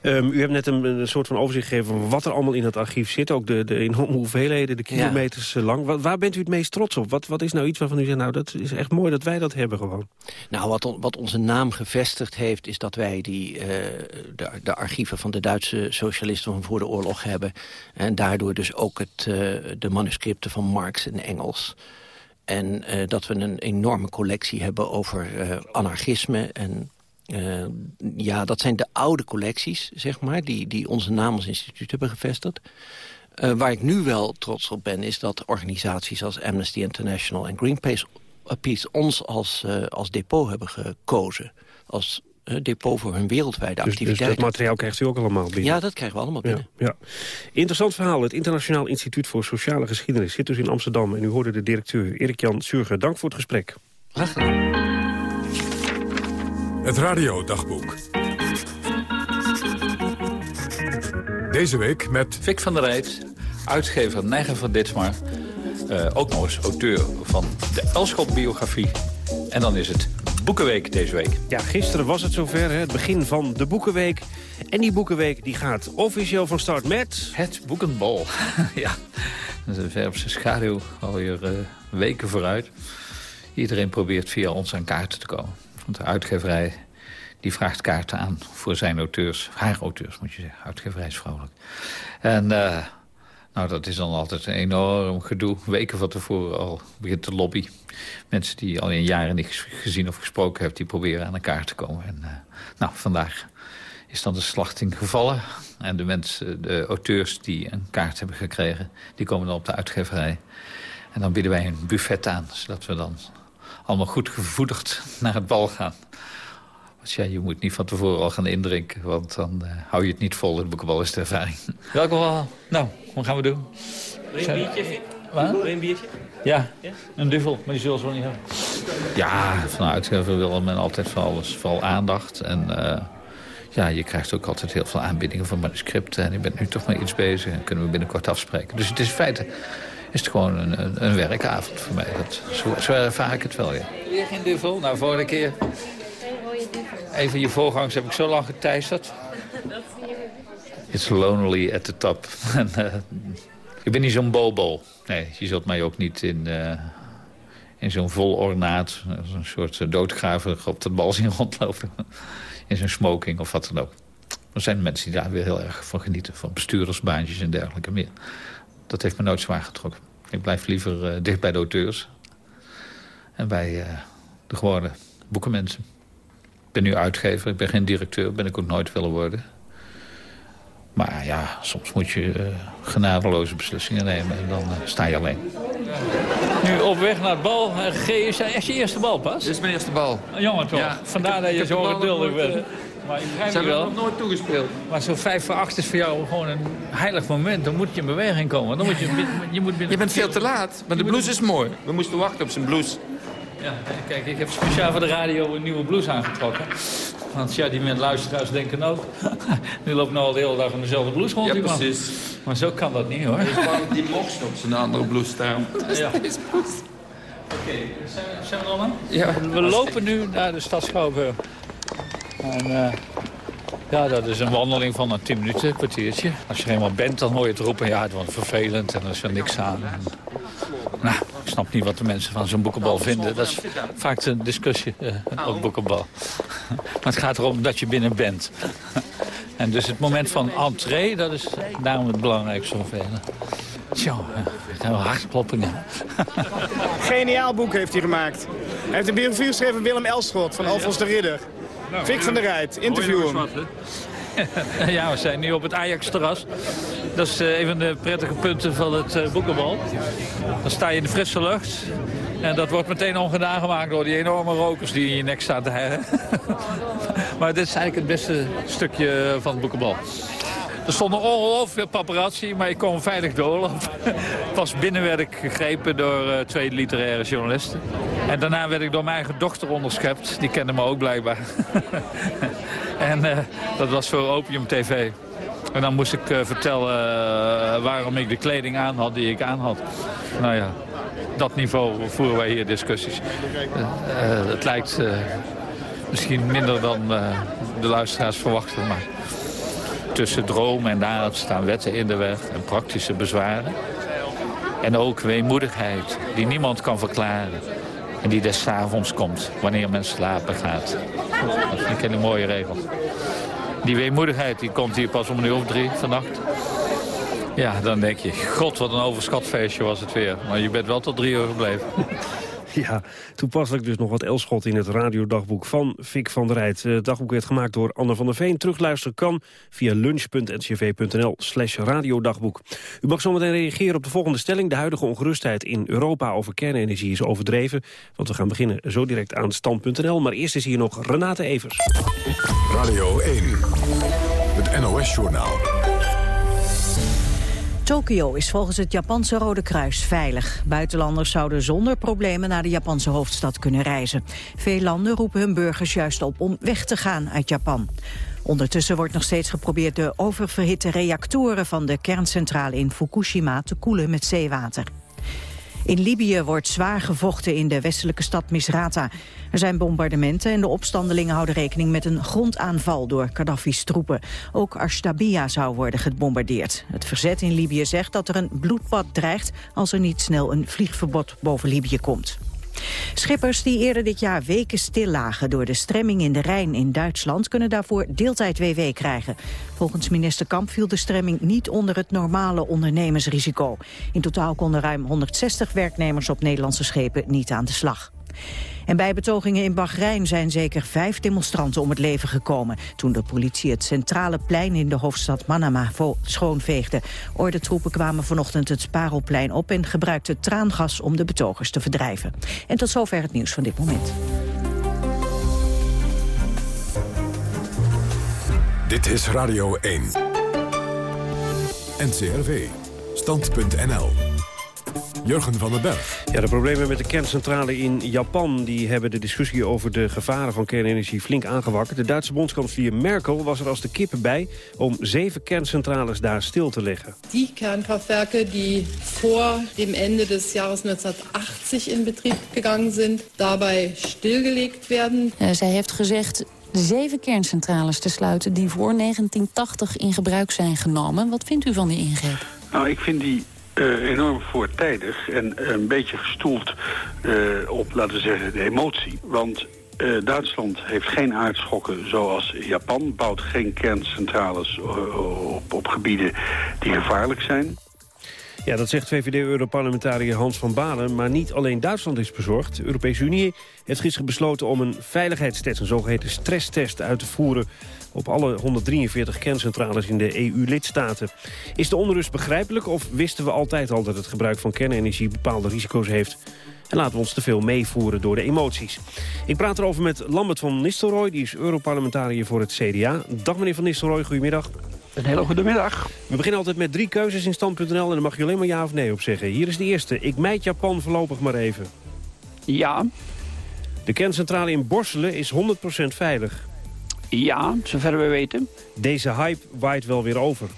Speaker 12: Ehm, u hebt net een, een, soort van overzicht gegeven van wat er allemaal in het archief zit. Ook de, de enorme hoeveelheden, de kilometers eh, lang. waar bent u het meest trots op? Wat, wat is nou iets waarvan u zegt, nou dat is echt mooi dat wij dat hebben gewoon?
Speaker 14: Nou, wat, wat onze naam gevestigd heeft, is dat wij die, uh, de, de, archieven van de Duitse socialisten van voor de oorlog hebben. En daardoor dus ook het, uh, de manuscripten van Marx en Engels. En dat we een enorme collectie hebben over anarchisme en uh, ja, dat zijn de oude collecties, zeg maar, die, die onze naam als instituut hebben gevestigd. Uh, waar ik nu wel trots op ben, is dat organisaties als Amnesty International en Greenpeace ons als, uh, als depot hebben gekozen. Als depot voor hun wereldwijde dus, activiteiten.
Speaker 12: Dus dat materiaal krijgt u ook allemaal binnen?
Speaker 14: Ja, dat krijgen we allemaal binnen.
Speaker 12: Ja, ja. Interessant verhaal. Het Internationaal Instituut voor Sociale Geschiedenis zit dus in Amsterdam. En u hoorde de directeur Erik-Jan Surger. Dank voor het gesprek.
Speaker 14: Graag gedaan.
Speaker 1: Het radiodagboek. Deze week met...
Speaker 13: Vic van der Rijt, uitgever Neiger van Ditsmar. Uh, ook nog eens auteur van de Elschot-biografie. En dan is het Boekenweek deze week.
Speaker 12: Ja, gisteren was het zover, hè, het begin van de Boekenweek. En die Boekenweek die gaat officieel van start met...
Speaker 13: Het Boekenbal. ja, dat is een verpse schaduw alweer uh, weken vooruit. Iedereen probeert via ons aan kaarten te komen. Want de uitgeverij die vraagt kaarten aan voor zijn auteurs. Haar auteurs, moet je zeggen. Uitgeverij is vrouwelijk. En uh, nou, dat is dan altijd een enorm gedoe. Weken van tevoren al begint de lobby. Mensen die al in jaren niet gezien of gesproken hebben... die proberen aan een kaart te komen. En uh, nou, vandaag is dan de slachting gevallen. En de mensen, de auteurs die een kaart hebben gekregen... die komen dan op de uitgeverij. En dan bieden wij een buffet aan, zodat we dan allemaal goed gevoedigd naar het bal gaan. Want ja, je moet niet van tevoren al gaan indrinken, want dan uh, hou je het niet vol. Boekenbal is de ervaring. Welkom wel. Nou, wat gaan we doen?
Speaker 12: Een biertje?
Speaker 13: Wat?
Speaker 12: Een biertje?
Speaker 13: Ja, een duvel, maar die zullen ze wel niet hebben. Ja, vanuit uitgever wil men altijd voor alles, vooral aandacht. En uh, ja, je krijgt ook altijd heel veel aanbiedingen van manuscripten. En je bent nu toch maar iets bezig en kunnen we binnenkort afspreken. Dus het is in feite is het gewoon een, een, een werkavond voor mij. Dat, zo, zo ervaar ik het wel, ja. Weer geen duvel? Nou, vorige keer... Een van je voorgangers heb ik zo lang geteisterd. It's lonely at the top. en, uh, ik ben niet zo'n bobo. Nee, je zult mij ook niet in, uh, in zo'n vol ornaat... een soort doodgraver op de bal zien rondlopen. in zo'n smoking of wat dan ook. Er zijn mensen die daar weer heel erg van genieten. Van bestuurdersbaantjes en dergelijke meer dat heeft me nooit zwaar getrokken. Ik blijf liever uh, dicht bij de auteurs. En bij uh, de gewone boekenmensen. Ik ben nu uitgever, ik ben geen directeur, ben ik ook nooit willen worden. Maar ja, soms moet je uh, genadeloze beslissingen nemen en dan sta je alleen. Nu op weg naar het bal. G, is je eerste bal pas?
Speaker 15: Dit is mijn eerste bal.
Speaker 13: Jongen toch? Ja, Vandaar dat je zo geduldig bent. Maar ik
Speaker 15: Ze hebben nog nooit toegespeeld.
Speaker 13: Maar zo'n 5 voor 8 is voor jou gewoon een heilig moment. Dan moet je in beweging komen. Dan moet je, je, moet
Speaker 15: je bent veel te laat. Maar de blouse is mooi. We moesten wachten op zijn blouse.
Speaker 13: Ja, kijk, ik heb speciaal voor de radio een nieuwe blouse aangetrokken. Want ja, die mensen luisteraars denken ook... nu loopt nou al de hele dag in dezelfde blouse rond.
Speaker 15: Ja, precies.
Speaker 13: Maar zo kan dat niet, hoor.
Speaker 15: Die mocht op zijn andere blouse staan.
Speaker 13: Ja. Oké, okay. zijn, zijn, we er allemaal? Ja. We lopen nu naar de stad Schouwburg. En, uh, ja, dat is een wandeling van een 10 minuten, een kwartiertje. Als je er eenmaal bent, dan hoor je het roepen, ja, het wordt vervelend en er is er niks aan. En, nou, ik snap niet wat de mensen van zo'n boekenbal vinden. Dat is vaak een discussie uh, op boekenbal. maar het gaat erom dat je binnen bent. en dus het moment van entree, dat is daarom het belangrijkste zoveel. Tja, hartkloppingen.
Speaker 16: Geniaal boek heeft hij gemaakt. Hij heeft een biografie geschreven van Willem Elschot van Alfons de Ridder. Nou, Fik van der Rijt, interview hem.
Speaker 13: ja, we zijn nu op het Ajax-terras. Dat is uh, een van de prettige punten van het uh, boekenbal. Dan sta je in de frisse lucht. En dat wordt meteen ongedaan gemaakt door die enorme rokers die in je nek staan te herren. maar dit is eigenlijk het beste stukje van het boekenbal. Er stonden ongelooflijk veel paparazzi, maar ik kon veilig doorlopen. Pas binnen werd ik gegrepen door uh, twee literaire journalisten. En daarna werd ik door mijn eigen dochter onderschept. Die kende me ook blijkbaar. en uh, dat was voor Opium TV. En dan moest ik uh, vertellen waarom ik de kleding aan had die ik aan had. Nou ja, dat niveau voeren wij hier discussies. het lijkt Misschien minder dan de luisteraars verwachten, maar tussen dromen en daad staan wetten in de weg en praktische bezwaren. En ook weemoedigheid die niemand kan verklaren. En die des avonds komt, wanneer men slapen gaat. Dat vind ik een mooie regel. Die weemoedigheid die komt hier pas om een uur drie vannacht. Ja, dan denk je, god wat een overschatfeestje was het weer. Maar je bent wel tot drie uur gebleven.
Speaker 12: Ja, toepasselijk dus nog wat Elschot in het radiodagboek van Fik van der Rijt. Het dagboek werd gemaakt door Anne van der Veen. Terugluisteren kan via lunch.ncv.nl slash radiodagboek. U mag zometeen reageren op de volgende stelling. De huidige ongerustheid in Europa over kernenergie is overdreven. Want we gaan beginnen zo direct aan stand.nl. Maar eerst is hier nog Renate Evers.
Speaker 1: Radio 1, het NOS-journaal.
Speaker 17: Tokio is volgens het Japanse Rode Kruis veilig. Buitenlanders zouden zonder problemen naar de Japanse hoofdstad kunnen reizen. Veel landen roepen hun burgers juist op om weg te gaan uit Japan. Ondertussen wordt nog steeds geprobeerd de oververhitte reactoren van de kerncentrale in Fukushima te koelen met zeewater. In Libië wordt zwaar gevochten in de westelijke stad Misrata. Er zijn bombardementen en de opstandelingen houden rekening met een grondaanval door Gaddafi's troepen. Ook Ashtabia zou worden gebombardeerd. Het verzet in Libië zegt dat er een bloedbad dreigt als er niet snel een vliegverbod boven Libië komt. Schippers die eerder dit jaar weken stil lagen door de stremming in de Rijn in Duitsland kunnen daarvoor deeltijd WW krijgen. Volgens minister Kamp viel de stremming niet onder het normale ondernemersrisico. In totaal konden ruim 160 werknemers op Nederlandse schepen niet aan de slag. En bij betogingen in Bahrein zijn zeker vijf demonstranten om het leven gekomen... toen de politie het centrale plein in de hoofdstad Manama schoonveegde. Ordentroepen kwamen vanochtend het Sparelplein op... en gebruikten traangas om de betogers te verdrijven. En tot zover het nieuws van dit moment.
Speaker 1: Dit is Radio 1. NCRV. Stand.nl. Jurgen van den Berg.
Speaker 12: Ja, de problemen met de kerncentrale in Japan... die hebben de discussie over de gevaren van kernenergie flink aangewakkerd. De Duitse bondskanselier Merkel was er als de kippen bij... om zeven kerncentrales daar stil te leggen.
Speaker 18: Die kernkraftwerke die voor dem Ende des Jahres 1980 in betrieb gegangen zijn... daarbij stilgelegt werden.
Speaker 19: Uh, zij heeft gezegd zeven kerncentrales te sluiten... die voor 1980 in gebruik zijn genomen. Wat vindt u van die ingreep?
Speaker 20: Nou, ik vind die uh, enorm voortijdig en een beetje gestoeld uh, op, laten we zeggen, de emotie. Want uh, Duitsland heeft geen aardschokken zoals Japan, bouwt geen kerncentrales op, op gebieden die gevaarlijk zijn.
Speaker 12: Ja, dat zegt VVD-europarlementariër Hans van Balen. Maar niet alleen Duitsland is bezorgd. De Europese Unie heeft gisteren besloten om een veiligheidstest... een zogeheten stresstest uit te voeren op alle 143 kerncentrales in de EU-lidstaten. Is de onrust begrijpelijk of wisten we altijd al dat het gebruik van kernenergie bepaalde risico's heeft? En laten we ons te veel meevoeren door de emoties. Ik praat erover met Lambert van Nistelrooy, die is Europarlementariër voor het CDA. Dag meneer van Nistelrooy, goedemiddag.
Speaker 21: Een hele goede middag.
Speaker 12: We beginnen altijd met drie keuzes in stand.nl en daar mag je alleen maar ja of nee op zeggen. Hier is de eerste. Ik mijt Japan voorlopig maar even.
Speaker 21: Ja.
Speaker 12: De kerncentrale in Borselen is 100% veilig.
Speaker 21: Ja, zover we weten.
Speaker 12: Deze hype waait wel weer over.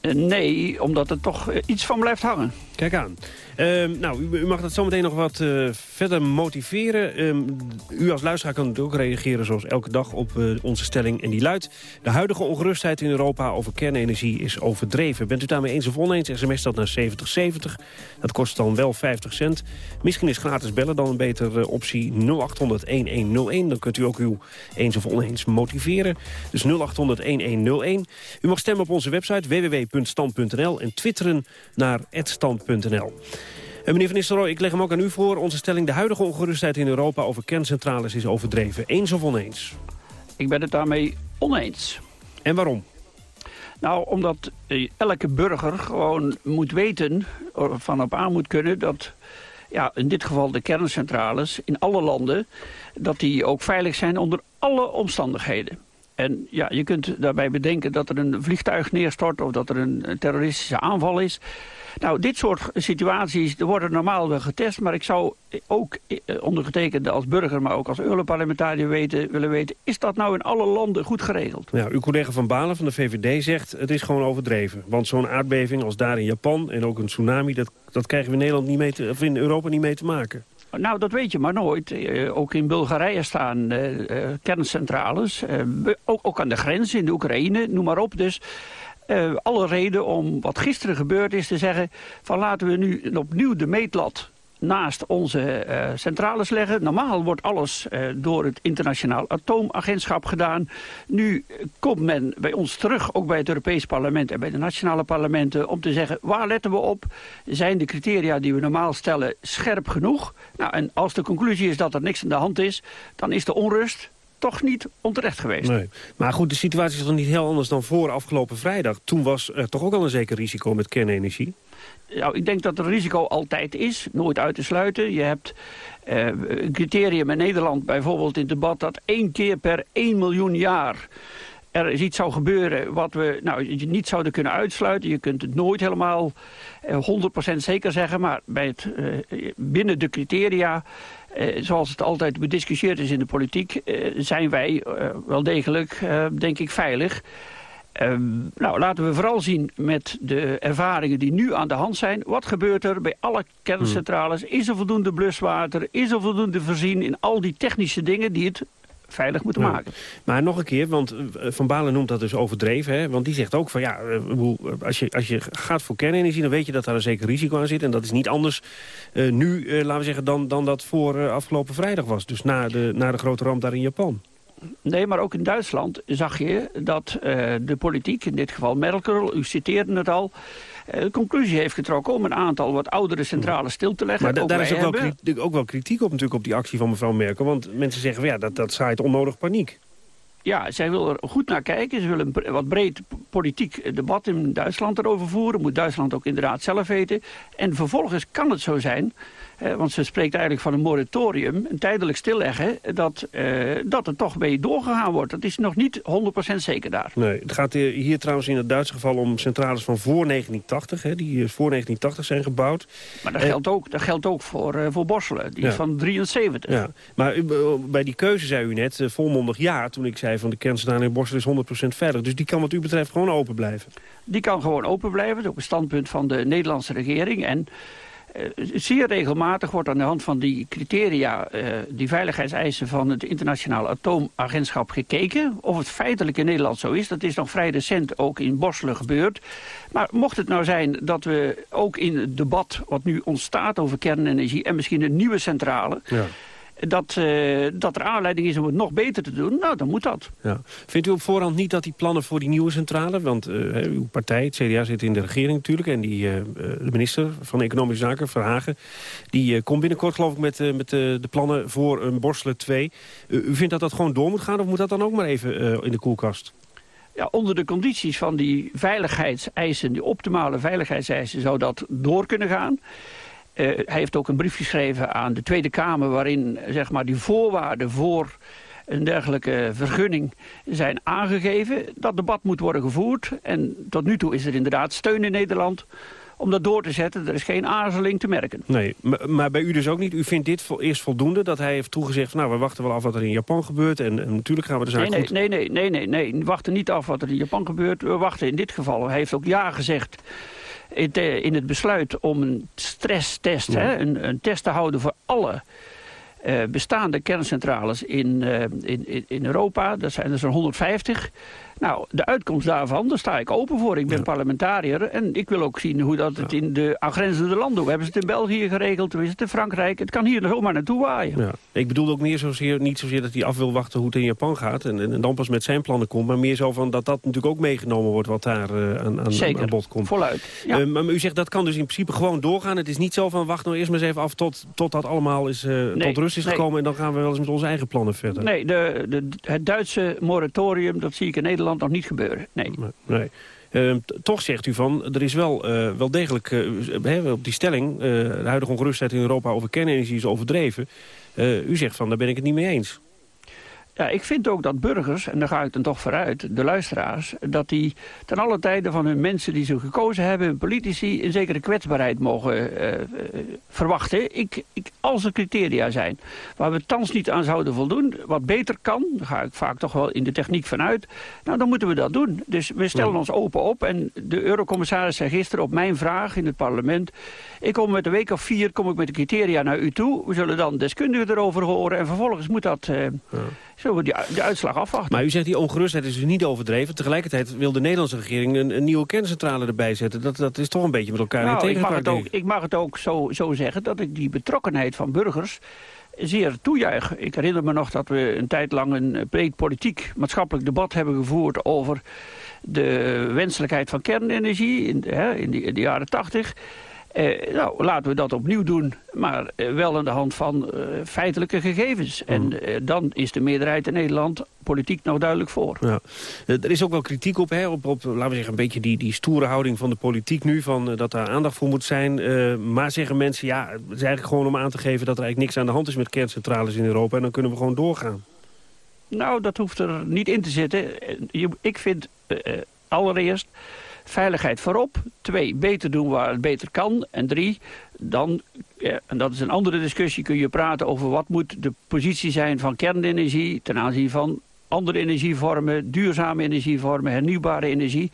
Speaker 21: Uh, nee, omdat er toch uh, iets van blijft hangen.
Speaker 12: Kijk aan. Uh, nou, u, mag dat zometeen nog wat uh, verder motiveren. Um, u als luisteraar kan natuurlijk ook reageren zoals elke dag op uh, onze stelling. En die luidt, de huidige ongerustheid in Europa over kernenergie is overdreven. Bent u daarmee eens of oneens? SMS dat naar 7070. Dat kost dan wel 50 cent. Misschien is gratis bellen dan een betere optie 0800-1101. Dan kunt u ook uw eens of oneens motiveren. Dus 0800-1101. U mag stemmen op onze website www.stand.nl en twitteren naar @stand.nl. En meneer Van Nistelrooy, ik leg hem ook aan u voor. Onze stelling, de huidige ongerustheid in Europa over kerncentrales is overdreven. Eens of oneens?
Speaker 21: Ik ben het daarmee oneens.
Speaker 12: En waarom?
Speaker 21: Nou, omdat eh, elke burger gewoon moet weten, van op aan moet kunnen... dat ja, in dit geval de kerncentrales in alle landen... dat die ook veilig zijn onder alle omstandigheden. En ja, je kunt daarbij bedenken dat er een vliegtuig neerstort... of dat er een terroristische aanval is. Nou, dit soort situaties worden normaal wel getest... maar ik zou ook eh, ondergetekende als burger... maar ook als Europarlementariër weten, willen weten... is dat nou in alle landen goed geregeld?
Speaker 12: Ja, uw collega Van Balen van de VVD zegt... het is gewoon overdreven. Want zo'n aardbeving als daar in Japan en ook een tsunami... dat, dat krijgen we in, Nederland niet mee te, of in Europa niet mee te maken.
Speaker 21: Nou, dat weet je maar nooit. Eh, ook in Bulgarije staan eh, kerncentrales. Ook, ook aan de grens in de Oekraïne, noem maar op. Dus eh, alle reden om wat gisteren gebeurd is te zeggen... van laten we nu opnieuw de meetlat naast onze eh, centrales leggen. Normaal wordt alles eh, door het internationaal atoomagentschap gedaan. Nu komt men bij ons terug, ook bij het Europees parlement en bij de nationale parlementen... om te zeggen, waar letten we op? Zijn de criteria die we normaal stellen scherp genoeg? Nou, en als de conclusie is dat er niks aan de hand is, dan is de onrust toch niet onterecht geweest.
Speaker 12: Nee. Maar goed, de situatie is toch niet heel anders dan voor afgelopen vrijdag. Toen was er toch ook al een zeker risico met kernenergie?
Speaker 21: Nou, ik denk dat er risico altijd is, nooit uit te sluiten. Je hebt eh, een criterium in Nederland bijvoorbeeld in het debat... dat één keer per 1 miljoen jaar er is iets zou gebeuren wat we nou, niet zouden kunnen uitsluiten. Je kunt het nooit helemaal eh, 100% zeker zeggen, maar bij het, eh, binnen de criteria... Eh, zoals het altijd bediscussieerd is in de politiek... eh, zijn wij eh, wel degelijk, denk ik, veilig... Ehm, nou, laten we vooral zien met de ervaringen die nu aan de hand zijn. Wat gebeurt er bij alle kerncentrales? Is er voldoende bluswater? Is er voldoende voorzien in al die technische dingen die het veilig moeten maken?
Speaker 12: Maar nog een keer, want eh, Van Balen noemt dat dus overdreven. Hè? Want die zegt ook van ja, eh, als je, als je gaat voor kernenergie... dan weet je dat daar een zeker risico aan zit. En dat is niet anders eh, nu, laten we zeggen, dan, dan dat voor afgelopen vrijdag was. Dus na de, na de grote ramp daar in Japan.
Speaker 21: Nee, maar ook in Duitsland zag je dat de politiek, in dit geval Merkel, u citeerde het al... eh, de conclusie heeft getrokken om een aantal wat oudere centrales stil te leggen.
Speaker 12: Maar
Speaker 21: Ook
Speaker 12: daar is ook wel, kritiek, ook wel kritiek op natuurlijk op die actie van mevrouw Merkel. Want mensen zeggen ja, dat, dat zaait onnodig paniek.
Speaker 21: Ja, zij wil er goed naar kijken. Ze willen een wat breed politiek debat in Duitsland erover voeren. Moet Duitsland ook inderdaad zelf weten. En vervolgens kan het zo zijn, want ze spreekt eigenlijk van een moratorium, een tijdelijk stilleggen, dat, eh, dat er toch mee doorgegaan wordt. Dat is nog niet 100% zeker daar.
Speaker 12: Nee, het gaat eh, hier trouwens in het Duitse geval om centrales van voor 1980. Hè, die eh, voor 1980 zijn gebouwd.
Speaker 21: Maar dat
Speaker 12: Eh,
Speaker 21: geldt ook, dat geldt ook voor, eh, voor Borselen, die
Speaker 12: Ja.
Speaker 21: is van 73.
Speaker 12: Ja, maar u- bij die keuze zei u net eh, volmondig ja... toen ik zei van de kerncentrale in Borsel is 100% veilig. Dus die kan wat u betreft gewoon open blijven.
Speaker 21: Die kan gewoon open blijven. Dat is ook een standpunt van de Nederlandse regering. En eh, zeer regelmatig wordt aan de hand van die criteria, eh, die veiligheidseisen van het internationaal atoomagentschap gekeken. Of het feitelijk in Nederland zo is. Dat is nog vrij recent ook in Borselen gebeurd. Maar mocht het nou zijn dat we ook in het debat wat nu ontstaat over kernenergie en misschien een nieuwe centrale...
Speaker 12: Ja.
Speaker 21: Dat, eh, dat er aanleiding is om het nog beter te doen, nou dan moet dat.
Speaker 12: Ja. Vindt u op voorhand niet dat die plannen voor die nieuwe centrale... want eh, uw partij, het CDA, zit in de regering natuurlijk... en die, eh, de minister van Economische Zaken, Verhagen... die komt binnenkort geloof ik met, met de plannen voor een Borselen 2. Eh, u vindt dat dat gewoon door moet gaan... of moet dat dan ook maar even in de koelkast?
Speaker 21: Ja, onder de condities van die veiligheidseisen, die optimale veiligheidseisen, zou dat door kunnen gaan. Eh, hij heeft ook een brief geschreven aan de Tweede Kamer... waarin zeg maar, die voorwaarden voor een dergelijke vergunning zijn aangegeven. Dat debat moet worden gevoerd. En tot nu toe is er inderdaad steun in Nederland om dat door te zetten. Er is geen aarzeling te merken.
Speaker 12: Nee, maar, maar bij u dus ook niet. U vindt dit vo- eerst voldoende dat hij heeft toegezegd... Nou, we wachten wel af wat er in Japan gebeurt... en, en natuurlijk gaan we de zaak
Speaker 21: Nee, nee,
Speaker 12: goed...
Speaker 21: nee, nee, nee, nee, nee. We wachten niet af wat er in Japan gebeurt. We wachten in dit geval. Hij heeft ook ja gezegd in het, eh, in het besluit om een stresstest,
Speaker 12: Ja.
Speaker 21: hè, een, een test te houden voor alle eh, bestaande kerncentrales in, eh, in, in, in Europa. Dat zijn er zo'n 150. Nou, de uitkomst daarvan, daar sta ik open voor. Ik ben parlementariër en ik wil ook zien hoe dat het in de aangrenzende landen... Hoe hebben ze het in België geregeld, hoe is het in Frankrijk? Het kan hier zomaar naartoe waaien.
Speaker 12: Ja. Ik bedoel ook meer zozeer, niet zozeer dat hij af wil wachten hoe het in Japan gaat... en, en dan pas met zijn plannen komt, maar meer zo van dat dat natuurlijk ook meegenomen wordt... wat daar eh, aan, aan,
Speaker 21: Zeker,
Speaker 12: aan bod komt.
Speaker 21: voluit.
Speaker 12: Eh, maar u zegt dat kan dus in principe gewoon doorgaan. Het is niet zo van wacht nou eerst maar eens even af tot, tot dat allemaal is, eh, tot rust is
Speaker 21: nee.
Speaker 12: gekomen... en dan gaan we wel eens met onze eigen plannen verder.
Speaker 21: Nee, de, de, het Duitse moratorium, dat zie ik in Nederland nog niet gebeuren. Nee.
Speaker 12: Nee. Ehm, toch zegt u van, er is wel, eh, wel degelijk eh, op die stelling... eh, de huidige ongerustheid in Europa over kernenergie is overdreven. U zegt van, daar ben ik het niet mee eens.
Speaker 21: Ja, ik vind ook dat burgers, en daar ga ik dan toch vooruit, de luisteraars... dat die ten alle tijde van hun mensen die ze gekozen hebben... hun politici een zekere kwetsbaarheid mogen uh, verwachten. Ik, ik, als er criteria zijn waar we thans niet aan zouden voldoen... wat beter kan, daar ga ik vaak toch wel in de techniek vanuit... nou, dan moeten we dat doen. Dus we stellen ons open op. En de eurocommissaris zei gisteren op mijn vraag in het parlement... ik kom met een week of vier kom ik met de criteria naar u toe. We zullen dan deskundigen erover horen... en vervolgens moet dat... Uh, ja zullen we die, de uitslag afwachten.
Speaker 12: Maar u zegt die ongerustheid is dus niet overdreven. Tegelijkertijd wil de Nederlandse regering een, een nieuwe kerncentrale erbij zetten. Dat, dat is toch een beetje met elkaar
Speaker 21: nou,
Speaker 12: in
Speaker 21: ik mag, het ook, ik mag het ook zo, zo zeggen dat ik die betrokkenheid van burgers zeer toejuich. Ik herinner me nog dat we een tijd lang een breed politiek maatschappelijk debat hebben gevoerd over de wenselijkheid van kernenergie in, hè, in, die, in de jaren tachtig. Eh, nou, laten we dat opnieuw doen, maar eh, wel aan de hand van eh, feitelijke gegevens. En mm. eh, dan is de meerderheid in Nederland politiek nog duidelijk voor.
Speaker 12: Ja. Er is ook wel kritiek op, hè, op, op, laten we zeggen, een beetje die, die stoere houding van de politiek nu, van, dat daar aandacht voor moet zijn. Maar zeggen mensen, ja, het is eigenlijk gewoon om aan te geven dat er eigenlijk niks aan de hand is met kerncentrales in Europa en dan kunnen we gewoon doorgaan.
Speaker 21: Nou, dat hoeft er niet in te zitten. Ik vind allereerst Veiligheid voorop. Twee, beter doen waar het beter kan. En drie, dan, en dat is een andere discussie, kun je praten over wat moet de positie zijn van kernenergie ten aanzien van andere energievormen, duurzame energievormen, hernieuwbare energie.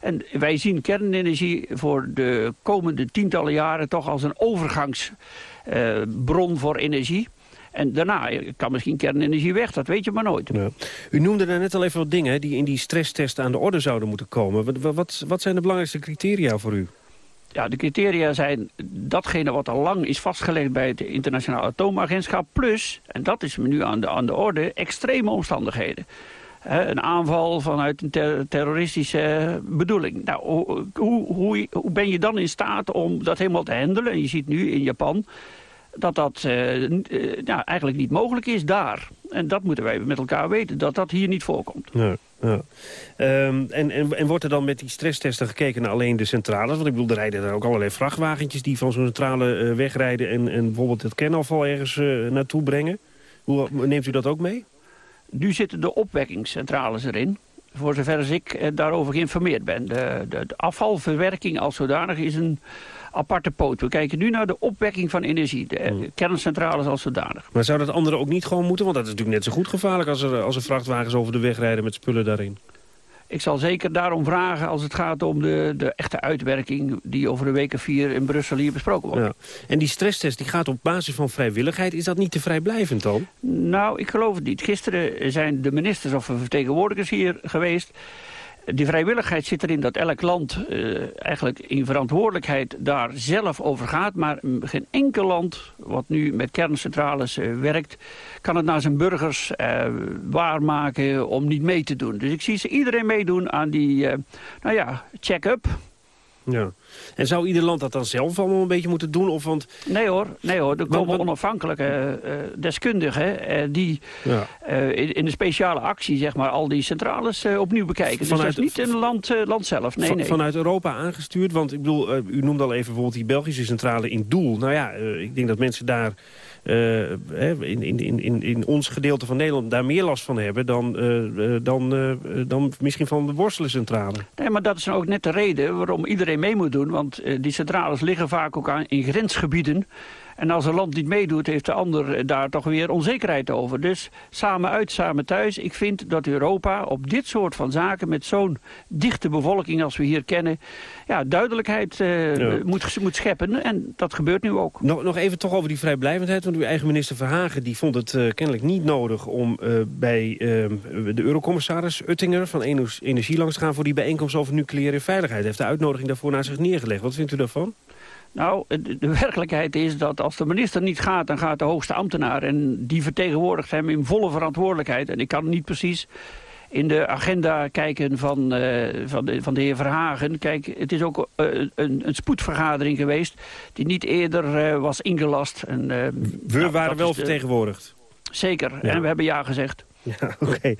Speaker 21: En wij zien kernenergie voor de komende tientallen jaren toch als een overgangsbron uh, voor energie. En daarna kan misschien kernenergie weg, dat weet je maar nooit. Ja.
Speaker 12: U noemde daar net al even wat dingen die in die stresstest aan de orde zouden moeten komen. Wat, wat, wat zijn de belangrijkste criteria voor u?
Speaker 21: Ja, de criteria zijn datgene wat al lang is vastgelegd bij het Internationaal Atoomagentschap. Plus, en dat is nu aan de, aan de orde, extreme omstandigheden. een aanval vanuit een terroristische bedoeling. Nou, hoe, hoe, hoe ben je dan in staat om dat helemaal te handelen? En je ziet nu in Japan dat dat uh, ja, eigenlijk niet mogelijk is daar. En dat moeten wij met elkaar weten, dat dat hier niet voorkomt.
Speaker 12: Ja, ja. Um, en, en, en wordt er dan met die stresstesten gekeken naar alleen de centrales? Want ik bedoel, er rijden er ook allerlei vrachtwagentjes... die van zo'n centrale uh, wegrijden en, en bijvoorbeeld het kernafval ergens naartoe brengen. Hoe neemt u dat ook mee?
Speaker 21: Nu zitten de opwekkingscentrales erin voor zover ik daarover geïnformeerd ben. De, de, de, afvalverwerking als zodanig is een aparte poot. We kijken nu naar de opwekking van energie, de hmm. kerncentrales als zodanig.
Speaker 12: Maar zou dat andere ook niet gewoon moeten? Want dat is natuurlijk net zo goed gevaarlijk als er, als er vrachtwagens over de weg rijden met spullen daarin.
Speaker 21: Ik zal zeker daarom vragen als het gaat om de, de echte uitwerking... die over een week of vier in Brussel hier besproken wordt. Ja.
Speaker 12: En die stresstest die gaat op basis van vrijwilligheid. Is dat niet te vrijblijvend dan?
Speaker 21: Nou, ik geloof het niet. Gisteren zijn de ministers of vertegenwoordigers hier geweest... Die vrijwilligheid zit erin dat elk land uh, eigenlijk in verantwoordelijkheid daar zelf over gaat. Maar geen enkel land wat nu met kerncentrales uh, werkt, kan het naar zijn burgers uh, waarmaken om niet mee te doen. Dus ik zie ze iedereen meedoen aan die, nou ja, check-up.
Speaker 12: Ja. En zou ieder land dat dan zelf allemaal een beetje moeten doen? Of want...
Speaker 21: Nee hoor, nee hoor. er komen onafhankelijke uh, deskundigen uh, die ja. uh, in, in, de speciale actie zeg maar, al die centrales opnieuw bekijken. Vanuit, dus dat is niet in het land, land zelf. Nee, van, nee.
Speaker 12: Vanuit Europa aangestuurd? Want ik bedoel, u noemde al even bijvoorbeeld die Belgische centrale in Doel. Nou ja, ik denk dat mensen daar in, in, in, in ons gedeelte van Nederland daar meer last van hebben... dan, uh, dan, dan misschien van de worstelencentrale.
Speaker 21: Nee, maar dat is ook net de reden waarom iedereen mee moet doen. Want die centrales liggen vaak ook aan, in grensgebieden... En als een land niet meedoet, heeft de ander daar toch weer onzekerheid over. Dus samen uit, samen thuis. Ik vind dat Europa op dit soort van zaken... met zo'n dichte bevolking als we hier kennen... Ja, duidelijkheid uh, moet, moet scheppen. En dat gebeurt nu ook.
Speaker 12: Nog, nog even toch over die vrijblijvendheid. Want uw eigen minister Verhagen die vond het uh, kennelijk niet nodig... om uh, bij de eurocommissaris Uttinger van Energie langs te gaan... voor die bijeenkomst over nucleaire veiligheid. Hij heeft de uitnodiging daarvoor naar zich neergelegd. Wat vindt u daarvan?
Speaker 21: Nou, de, werkelijkheid is dat als de minister niet gaat, dan gaat de hoogste ambtenaar. En die vertegenwoordigt hem in volle verantwoordelijkheid. En ik kan niet precies in de agenda kijken van, uh, van, de, van de heer Verhagen. Kijk, het is ook uh, een, een, spoedvergadering geweest die niet eerder uh, was ingelast. En,
Speaker 12: we nou, waren wel vertegenwoordigd.
Speaker 21: Zeker, ja. en we hebben ja gezegd.
Speaker 12: Ja, oké.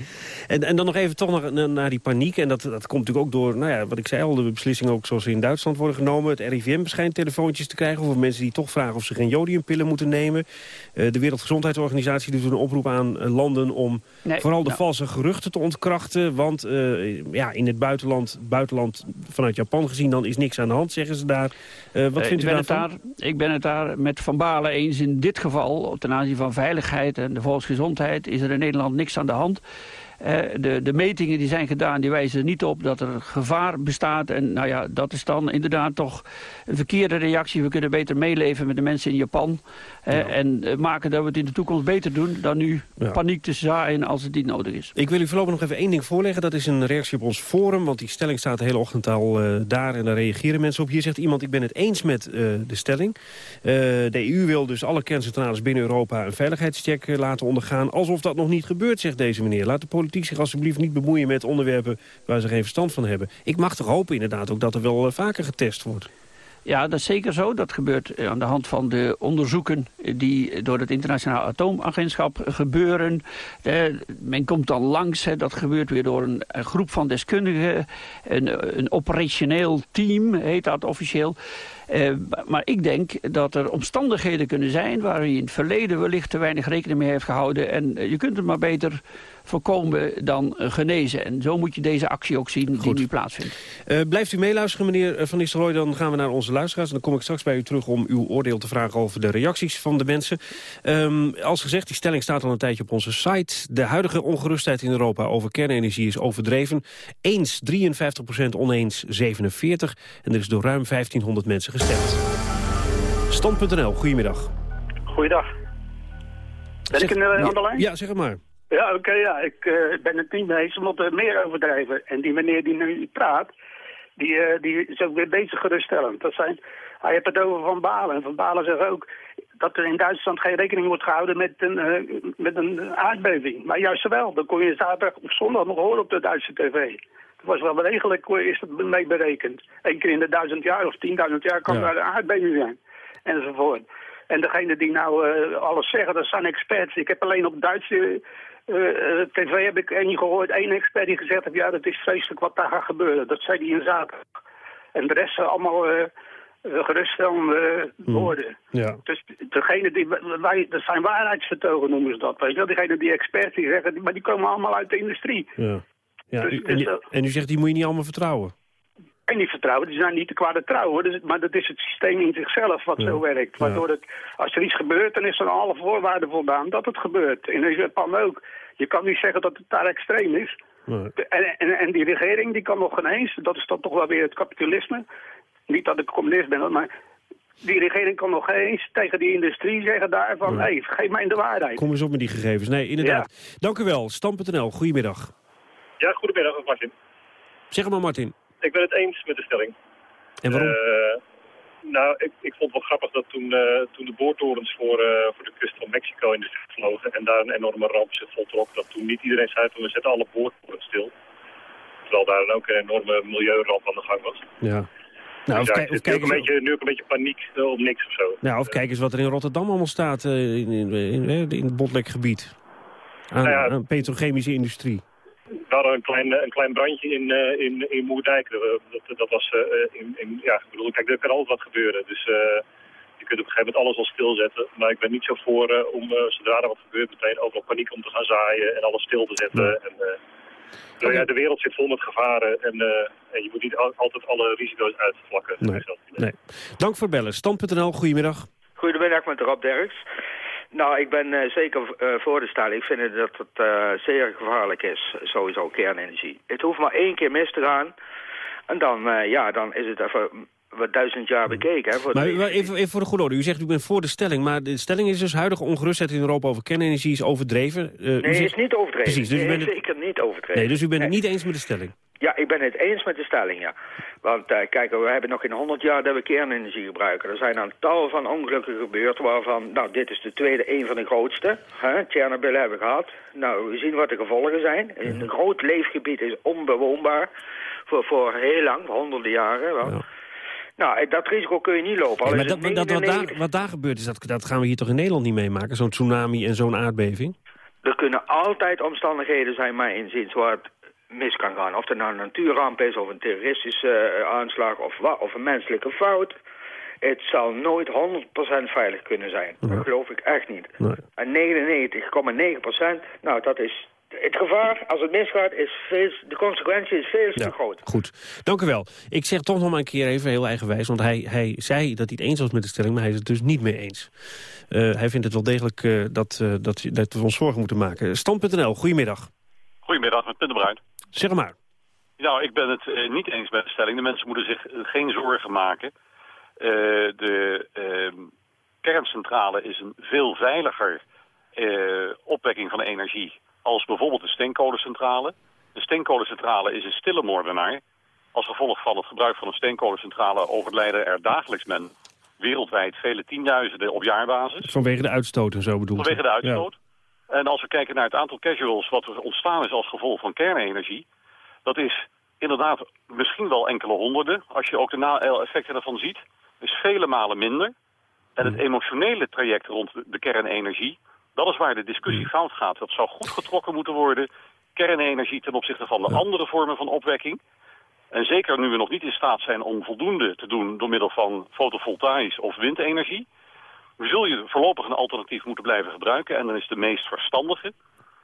Speaker 12: En, en dan nog even toch naar, naar die paniek. En dat, dat komt natuurlijk ook door, nou ja, wat ik zei al... de beslissingen ook zoals ze in Duitsland worden genomen. Het RIVM schijnt telefoontjes te krijgen... over mensen die toch vragen of ze geen jodiumpillen moeten nemen. Uh, de Wereldgezondheidsorganisatie doet een oproep aan uh, landen... om
Speaker 21: Nee,
Speaker 12: vooral de
Speaker 21: nou.
Speaker 12: valse geruchten te ontkrachten. Want uh, ja, in het buitenland, buitenland, vanuit Japan gezien... dan is niks aan de hand, zeggen ze daar. Uh, wat
Speaker 21: Eh,
Speaker 12: vindt u daarvan?
Speaker 21: Daar, ik ben het daar met Van Balen eens. In dit geval, ten aanzien van veiligheid en de volksgezondheid... is er in Nederland niks aan de hand. Eh, de, de metingen die zijn gedaan, die wijzen niet op dat er gevaar bestaat. En nou ja, dat is dan inderdaad toch een verkeerde reactie. We kunnen beter meeleven met de mensen in Japan. En eh, maken dat we het in de toekomst beter doen... dan nu
Speaker 12: Ja.
Speaker 21: paniek te zaaien als het niet nodig is.
Speaker 12: Ik wil u voorlopig nog even één ding voorleggen. Dat is een reactie op ons forum, want die stelling staat de hele ochtend al eh, daar... en daar reageren mensen op. Hier zegt iemand, ik ben het eens met eh, de stelling. De EU wil dus alle kerncentrales binnen Europa een veiligheidscheck laten ondergaan... alsof dat nog niet gebeurt, zegt deze meneer. Laat de politiek zich alsjeblieft niet bemoeien met onderwerpen... waar ze geen verstand van hebben. Ik mag toch hopen inderdaad ook dat er wel vaker getest wordt.
Speaker 21: Ja, dat is zeker zo. Dat gebeurt eh, aan de hand van de onderzoeken die door het Internationaal Atoomagentschap gebeuren. Eh, men komt dan langs, dat gebeurt weer door een, groep van deskundigen. Een, een operationeel team heet dat officieel. Eh, maar ik denk dat er omstandigheden kunnen zijn... waar je in het verleden wellicht te weinig rekening mee heeft gehouden. En je kunt het maar beter voorkomen dan eh, genezen. En zo moet je deze actie ook zien die nu plaatsvindt.
Speaker 12: Eh, blijft u meeluisteren, meneer eh, Van Nistelrooy. Dan gaan we naar onze luisteraars. En dan kom ik straks bij u terug om uw oordeel te vragen over de reacties van de mensen. Ehm, als gezegd, die stelling staat al een tijdje op onze site. De huidige ongerustheid in Europa over kernenergie is overdreven. Eens 53% oneens 47. En er is door ruim 1500 mensen gestemd. Stand.nl, goedemiddag.
Speaker 22: Goeiedag. Ben ik in, aan de lijn?
Speaker 12: Ja, zeg het maar.
Speaker 22: Ja, oké, ja. Ik eh, ben het niet mee eens. We moeten meer overdrijven. En die meneer die nu praat, die, eh, die is ook weer bezig geruststellend. Dat zijn, hij heeft het over Van Balen. En Van Balen zegt ook dat er in Duitsland geen rekening wordt gehouden met een, eh, met een aardbeving. Maar juist wel. Dan kon je zaterdag of zondag nog horen op de Duitse tv. Het was wel degelijk, is het mee berekend. Eén keer in de duizend jaar of tienduizend jaar kan
Speaker 12: Ja.
Speaker 22: er een aardbeving zijn. Enzovoort. En degene die nou alles zeggen, dat zijn experts. Ik heb alleen op Duitse eh, eh, tv heb ik één gehoord, één expert die gezegd heeft... ja, dat is vreselijk wat daar gaat gebeuren. Dat zei hij in zaterdag. En de rest zijn allemaal eh, geruststellende woorden.
Speaker 12: Ja.
Speaker 22: Dus degene die, wij, dat zijn waarheidsvertogen noemen ze dat, weet je wel. Diegene die experts die zeggen, maar die komen allemaal uit de industrie.
Speaker 12: Ja. Ja,
Speaker 22: Dus-
Speaker 12: u- en,
Speaker 22: dus,
Speaker 12: en u zegt, die moet je niet allemaal vertrouwen.
Speaker 22: En niet vertrouwen, die zijn niet te kwade trouwen. Dus, maar dat is het systeem in zichzelf wat
Speaker 12: Ja.
Speaker 22: zo werkt. Waardoor het, als er iets gebeurt, dan is er alle voorwaarden voldaan dat het gebeurt. In Japan ook. Je kan niet zeggen dat het daar extreem is.
Speaker 12: Nee.
Speaker 22: En, en, en die regering die kan nog geen eens, dat is dan toch wel weer het kapitalisme. Niet dat ik communist ben, hoor, maar die regering kan nog geen eens tegen die industrie zeggen daar van, hé,
Speaker 12: Nee.
Speaker 22: geef mij de waarheid.
Speaker 12: Kom eens op met die gegevens. Nee, inderdaad. Dank u wel. Stam.nl, goedemiddag.
Speaker 23: Ja, goedemiddag, Martin.
Speaker 12: Zeg maar, Martin.
Speaker 23: Ik ben het eens met de stelling.
Speaker 12: En waarom?
Speaker 23: Eh, nou, ik, ik vond het wel grappig dat toen, eh, toen de boortorens voor, eh, voor de kust van Mexico in de lucht vlogen en daar een enorme ramp zich voltrok, dat toen niet iedereen zei van we zetten alle boortorens stil. Terwijl daar dan ook een enorme milieuramp aan de gang was.
Speaker 12: Ja. Nou, of,
Speaker 23: Dus ja,
Speaker 12: of kijk
Speaker 23: een beetje, nu ook een beetje paniek op niks of zo.
Speaker 12: nou, of kijk eens wat er in Rotterdam allemaal staat in, in, in, in het Botlekgebied. Aan,
Speaker 23: Nou ja.
Speaker 12: aan petrochemische industrie.
Speaker 23: We hadden een klein, eh, een klein brandje in, eh, in, in Moerdijk. Dat, dat, dat was eh, in, in, ja, ik bedoel, kijk, er kan altijd wat gebeuren. Dus eh, je kunt op een gegeven moment alles wel stilzetten. Maar ik ben niet zo voor eh, om, eh, zodra er wat gebeurt, meteen overal paniek om te gaan zaaien en alles stil te zetten. En, eh, nou ja, de wereld zit vol met gevaren en, eh, en je moet niet al- altijd alle risico's uitvlakken.
Speaker 12: Nee. nee. Dank voor bellen. Stand.nl, goedemiddag.
Speaker 24: Goedemiddag met Rob Derks. Nou, ik ben eh, zeker eh, voor de stelling. Ik vind dat het eh, zeer gevaarlijk is, sowieso kernenergie. Het hoeft maar één keer mis te gaan. En dan, ja, dan is het even wat duizend jaar bekeken. Hè, voor
Speaker 12: Maar
Speaker 24: de-
Speaker 12: even, even voor de goede orde. U zegt u bent voor de stelling, maar de stelling is dus huidige ongerustheid in Europa over kernenergie is overdreven.
Speaker 24: Nee,
Speaker 12: zegt-
Speaker 24: is niet overdreven.
Speaker 12: Precies, dus u bent het,
Speaker 24: zeker niet overdreven.
Speaker 12: nee, dus u bent het niet eens met de stelling.
Speaker 24: Ja, ik ben het eens met de stelling, ja. Want eh, kijk, we hebben nog geen 100 jaar dat we kernenergie gebruiken. Er zijn een tal van ongelukken gebeurd waarvan, nou, dit is de tweede, een van de grootste. Hè? Chernobyl hebben we gehad. Nou, we zien wat de gevolgen zijn. Een groot leefgebied is onbewoonbaar voor, voor heel lang, voor honderden jaren. Wel. Nou, dat risico kun je niet lopen.
Speaker 12: Maar dat, dat, wat,
Speaker 24: 99
Speaker 12: daar, wat daar gebeurt, is dat, dat gaan we hier toch in Nederland niet meemaken? Zo'n tsunami en zo'n aardbeving?
Speaker 24: er kunnen altijd omstandigheden zijn, mijn inziens, waar het mis kan gaan. Of het nou een natuurramp is, of een terroristische eh, aanslag, of, wat, of een menselijke fout. Het zal nooit 100% veilig kunnen zijn. Dat geloof ik echt niet. En 99,9%, nou dat is... Het gevaar, als het misgaat, is veel, de consequentie is veel te groot.
Speaker 12: Goed, dank u wel. Ik zeg toch nog maar een keer even heel eigenwijs... want hij, hij zei dat hij het eens was met de stelling... maar hij is het dus niet mee eens. Eh, hij vindt het wel degelijk uh, dat, uh, dat, dat we ons zorgen moeten maken. Stand.nl, goedemiddag.
Speaker 25: Goedemiddag, met Pim Bruin.
Speaker 12: Zeg maar.
Speaker 25: Nou, ik ben het niet eens met de stelling. De mensen moeten zich geen zorgen maken. de ehm, kerncentrale is een veel veiliger opwekking van energie als bijvoorbeeld de steenkolencentrale. De steenkolencentrale is een stille moordenaar. Als gevolg van het gebruik van een steenkolencentrale overlijden er dagelijks men wereldwijd vele tienduizenden op jaarbasis.
Speaker 12: Vanwege de uitstoot en zo bedoeld.
Speaker 25: Vanwege de uitstoot. En als we kijken naar het aantal casuals wat er ontstaan is als gevolg van kernenergie, dat is inderdaad misschien wel enkele honderden. Als je ook de effecten ervan ziet, is vele malen minder. En het emotionele traject rond de kernenergie, dat is waar de discussie fout gaat. Dat zou goed getrokken moeten worden, kernenergie ten opzichte van de andere vormen van opwekking. En zeker nu we nog niet in staat zijn om voldoende te doen door middel van fotovoltaïs of windenergie, zul je voorlopig een alternatief moeten blijven gebruiken. En dan is de meest verstandige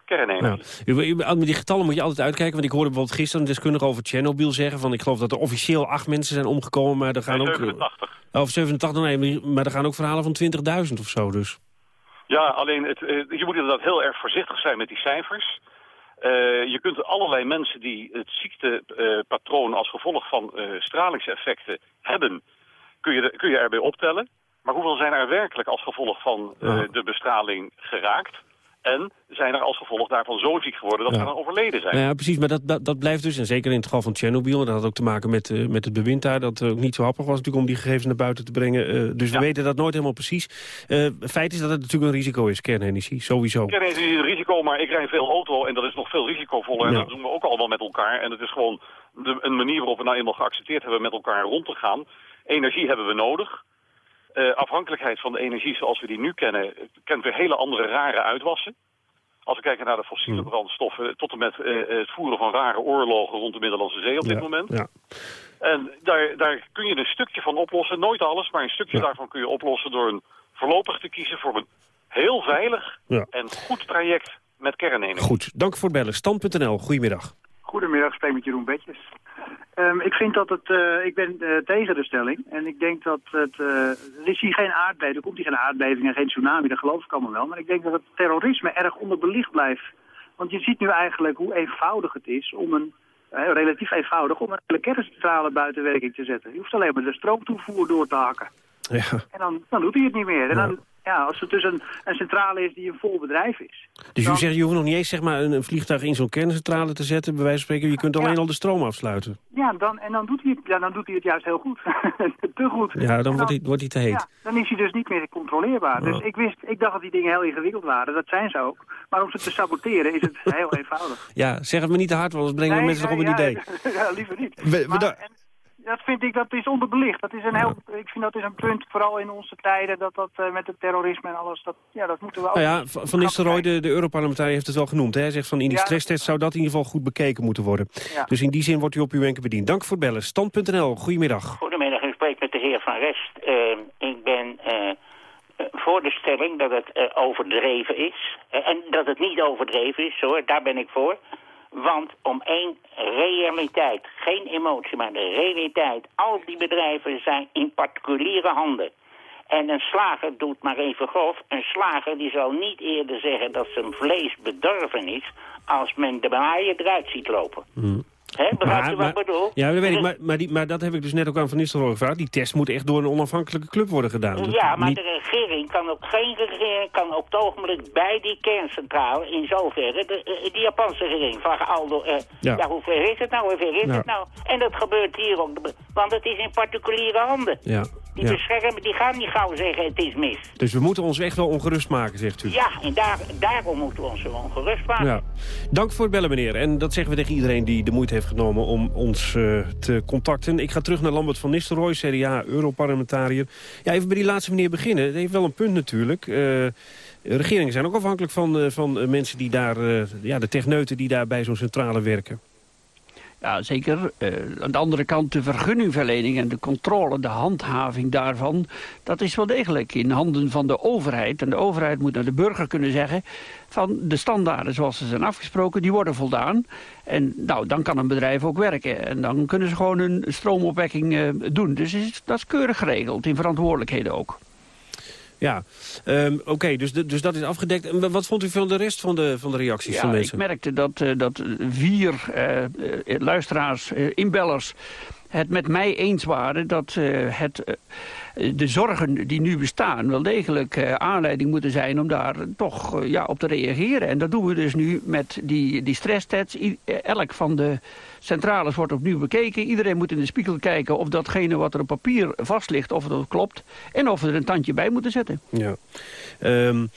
Speaker 25: kernenergie.
Speaker 12: Ja. Met die getallen moet je altijd uitkijken. Want ik hoorde bijvoorbeeld gisteren een deskundige over Tsjernobyl zeggen... van ik geloof dat er officieel acht mensen zijn omgekomen, maar er gaan ook...
Speaker 25: 87.
Speaker 12: Of 87, nee, maar er gaan ook verhalen van 20.000 of zo dus.
Speaker 25: Ja, alleen het, eh, je moet inderdaad heel erg voorzichtig zijn met die cijfers. Uh, je kunt allerlei mensen die het ziektepatroon als gevolg van uh, stralingseffecten hebben, kun je, kun je erbij optellen. Maar hoeveel zijn er werkelijk als gevolg van uh, de bestraling geraakt? En zijn er als gevolg daarvan zo ziek geworden dat ze dan overleden zijn.
Speaker 12: Ja, precies, maar dat, dat, dat, blijft dus, en zeker in het geval van Tsjernobyl... en dat had ook te maken met, uh, met het bewind daar... dat ook niet zo happig was natuurlijk om die gegevens naar buiten te brengen. Uh, dus we weten dat nooit helemaal precies. Uh, feit is dat het natuurlijk een risico is, kernenergie, sowieso.
Speaker 25: Kernenergie is een risico, maar ik rijd veel auto... en dat is nog veel risicovoller en dat doen we ook allemaal met elkaar. En het is gewoon de, een manier waarop we nou eenmaal geaccepteerd hebben... met elkaar rond te gaan. Energie hebben we nodig. Uh, afhankelijkheid van de energie zoals we die nu kennen... kent weer hele andere rare uitwassen. Als we kijken naar de fossiele brandstoffen... tot en met uh, het voeren van rare oorlogen rond de Middellandse Zee op dit
Speaker 12: ja,
Speaker 25: moment.
Speaker 12: Ja.
Speaker 25: En daar, daar kun je een stukje van oplossen. Nooit alles, maar een stukje ja. daarvan kun je oplossen... door een voorlopig te kiezen voor een heel veilig en goed traject met kernenergie.
Speaker 12: Goed, dank voor het bellen. Stand.nl, goedemiddag.
Speaker 26: Goedemiddag, spreek met Jeroen Betjes. Um, ik vind dat het, uh, ik ben uh, tegen de stelling en ik denk dat het, uh, er is hier geen aardbeving, er komt hier geen aardbeving en geen tsunami, dat geloof ik allemaal wel. Maar ik denk dat het terrorisme erg onderbelicht blijft. Want je ziet nu eigenlijk hoe eenvoudig het is om een, relatief eenvoudig, om een hele kerncentrale buiten werking te zetten. Je hoeft alleen maar de stroomtoevoer door te hakken.
Speaker 12: Ja.
Speaker 26: En dan, dan doet hij het niet meer. En dan, ja, als het dus een, een centrale is die een vol bedrijf is.
Speaker 12: Dus
Speaker 26: dan...
Speaker 12: u zegt, je hoeft nog niet eens zeg maar, een, een vliegtuig in zo'n kerncentrale te zetten, bij wijze van spreken. Je kunt alleen ja. al de stroom afsluiten.
Speaker 26: Ja, dan, en dan doet, hij het, ja, dan doet hij het juist heel goed. te goed.
Speaker 12: Ja, dan, dan wordt, hij, wordt hij te heet.
Speaker 26: Ja, dan is hij dus niet meer controleerbaar. Oh. Dus ik, wist, ik dacht dat die dingen heel ingewikkeld waren. Dat zijn ze ook. Maar om ze te saboteren is het heel eenvoudig.
Speaker 12: Ja, zeg het me niet te hard, want anders brengen
Speaker 26: nee,
Speaker 12: mensen nog op een idee.
Speaker 26: ja, liever niet.
Speaker 12: We, we
Speaker 26: maar, en, dat vind ik, dat is onderbelicht. Dat is een heel, ik vind dat is een punt, vooral in onze tijden, dat dat uh, met het terrorisme en alles, dat, ja, dat moeten we ook...
Speaker 12: Nou ja, Van Nistelrooy, de, de Europarlementariër, heeft het wel genoemd. Hè? Hij zegt van in die ja, stresstest zou dat in ieder geval goed bekeken moeten worden.
Speaker 26: Ja.
Speaker 12: Dus in die zin wordt u op uw wenken bediend. Dank voor het bellen. Stand.nl, goedemiddag.
Speaker 27: Goedemiddag, ik spreek met de heer Van Rest. Uh, ik ben... Uh, voor de stelling dat het uh, overdreven is. Uh, en dat het niet overdreven is, hoor, daar ben ik voor. Want om één realiteit, geen emotie, maar de realiteit. Al die bedrijven zijn in particuliere handen. En een slager doet maar even grof. Een slager die zal niet eerder zeggen dat zijn vlees bedorven is... als men de baaien eruit ziet lopen.
Speaker 12: Hmm.
Speaker 27: Begrijpt u wat ik bedoel?
Speaker 12: Ja, dat weet ik. Maar, maar, die, maar dat heb ik dus net ook aan Van Nistelrooy gevraagd. Die test moet echt door een onafhankelijke club worden gedaan.
Speaker 27: Ja, maar
Speaker 12: niet...
Speaker 27: de regering kan ook geen regering kan op het ogenblik bij die kerncentrale in zoverre de, die Japanse regering van Aldo. Uh, ja. ja, hoe ver is het nou? Hoe ver is ja. het nou? En dat gebeurt hier ook, want het is in particuliere handen.
Speaker 12: Ja.
Speaker 27: Die ja. beschermen, die gaan niet gauw zeggen het is mis.
Speaker 12: Dus we moeten ons echt wel ongerust maken, zegt u?
Speaker 27: Ja, en daar, daarom moeten we ons ongerust maken.
Speaker 12: Ja. Dank voor het bellen, meneer. En dat zeggen we tegen iedereen die de moeite heeft genomen om ons uh, te contacten. Ik ga terug naar Lambert van Nistelrooy, CDA, Europarlementariër. Ja, even bij die laatste meneer beginnen. Dat heeft wel een punt natuurlijk. Uh, regeringen zijn ook afhankelijk van, van mensen die daar, ja, de techneuten die daar bij zo'n centrale werken.
Speaker 21: Ja, zeker. Uh, aan de andere kant de vergunningverlening en de controle, de handhaving daarvan... dat is wel degelijk in handen van de overheid. En de overheid moet naar de burger kunnen zeggen... van de standaarden zoals ze zijn afgesproken, die worden voldaan. En nou, dan kan een bedrijf ook werken. En dan kunnen ze gewoon hun stroomopwekking uh, doen. Dus is, dat is keurig geregeld, in verantwoordelijkheden ook.
Speaker 12: Ja, ehm, oké, dus, dus dat is afgedekt. En wat vond u van de rest van de, van de reacties
Speaker 21: ja,
Speaker 12: van mensen?
Speaker 21: ik merkte dat, uh, dat vier uh, luisteraars, inbellers het met mij eens waren dat het de zorgen die nu bestaan wel degelijk uh, aanleiding moeten zijn om daar toch uh, ja, op te reageren. En dat doen we dus nu met die, die stresstests. elk van de centrales wordt opnieuw bekeken. Iedereen moet in de spiegel kijken of datgene wat er op papier vast ligt, of dat klopt. En of we er een tandje bij moeten zetten.
Speaker 12: Ja. Um...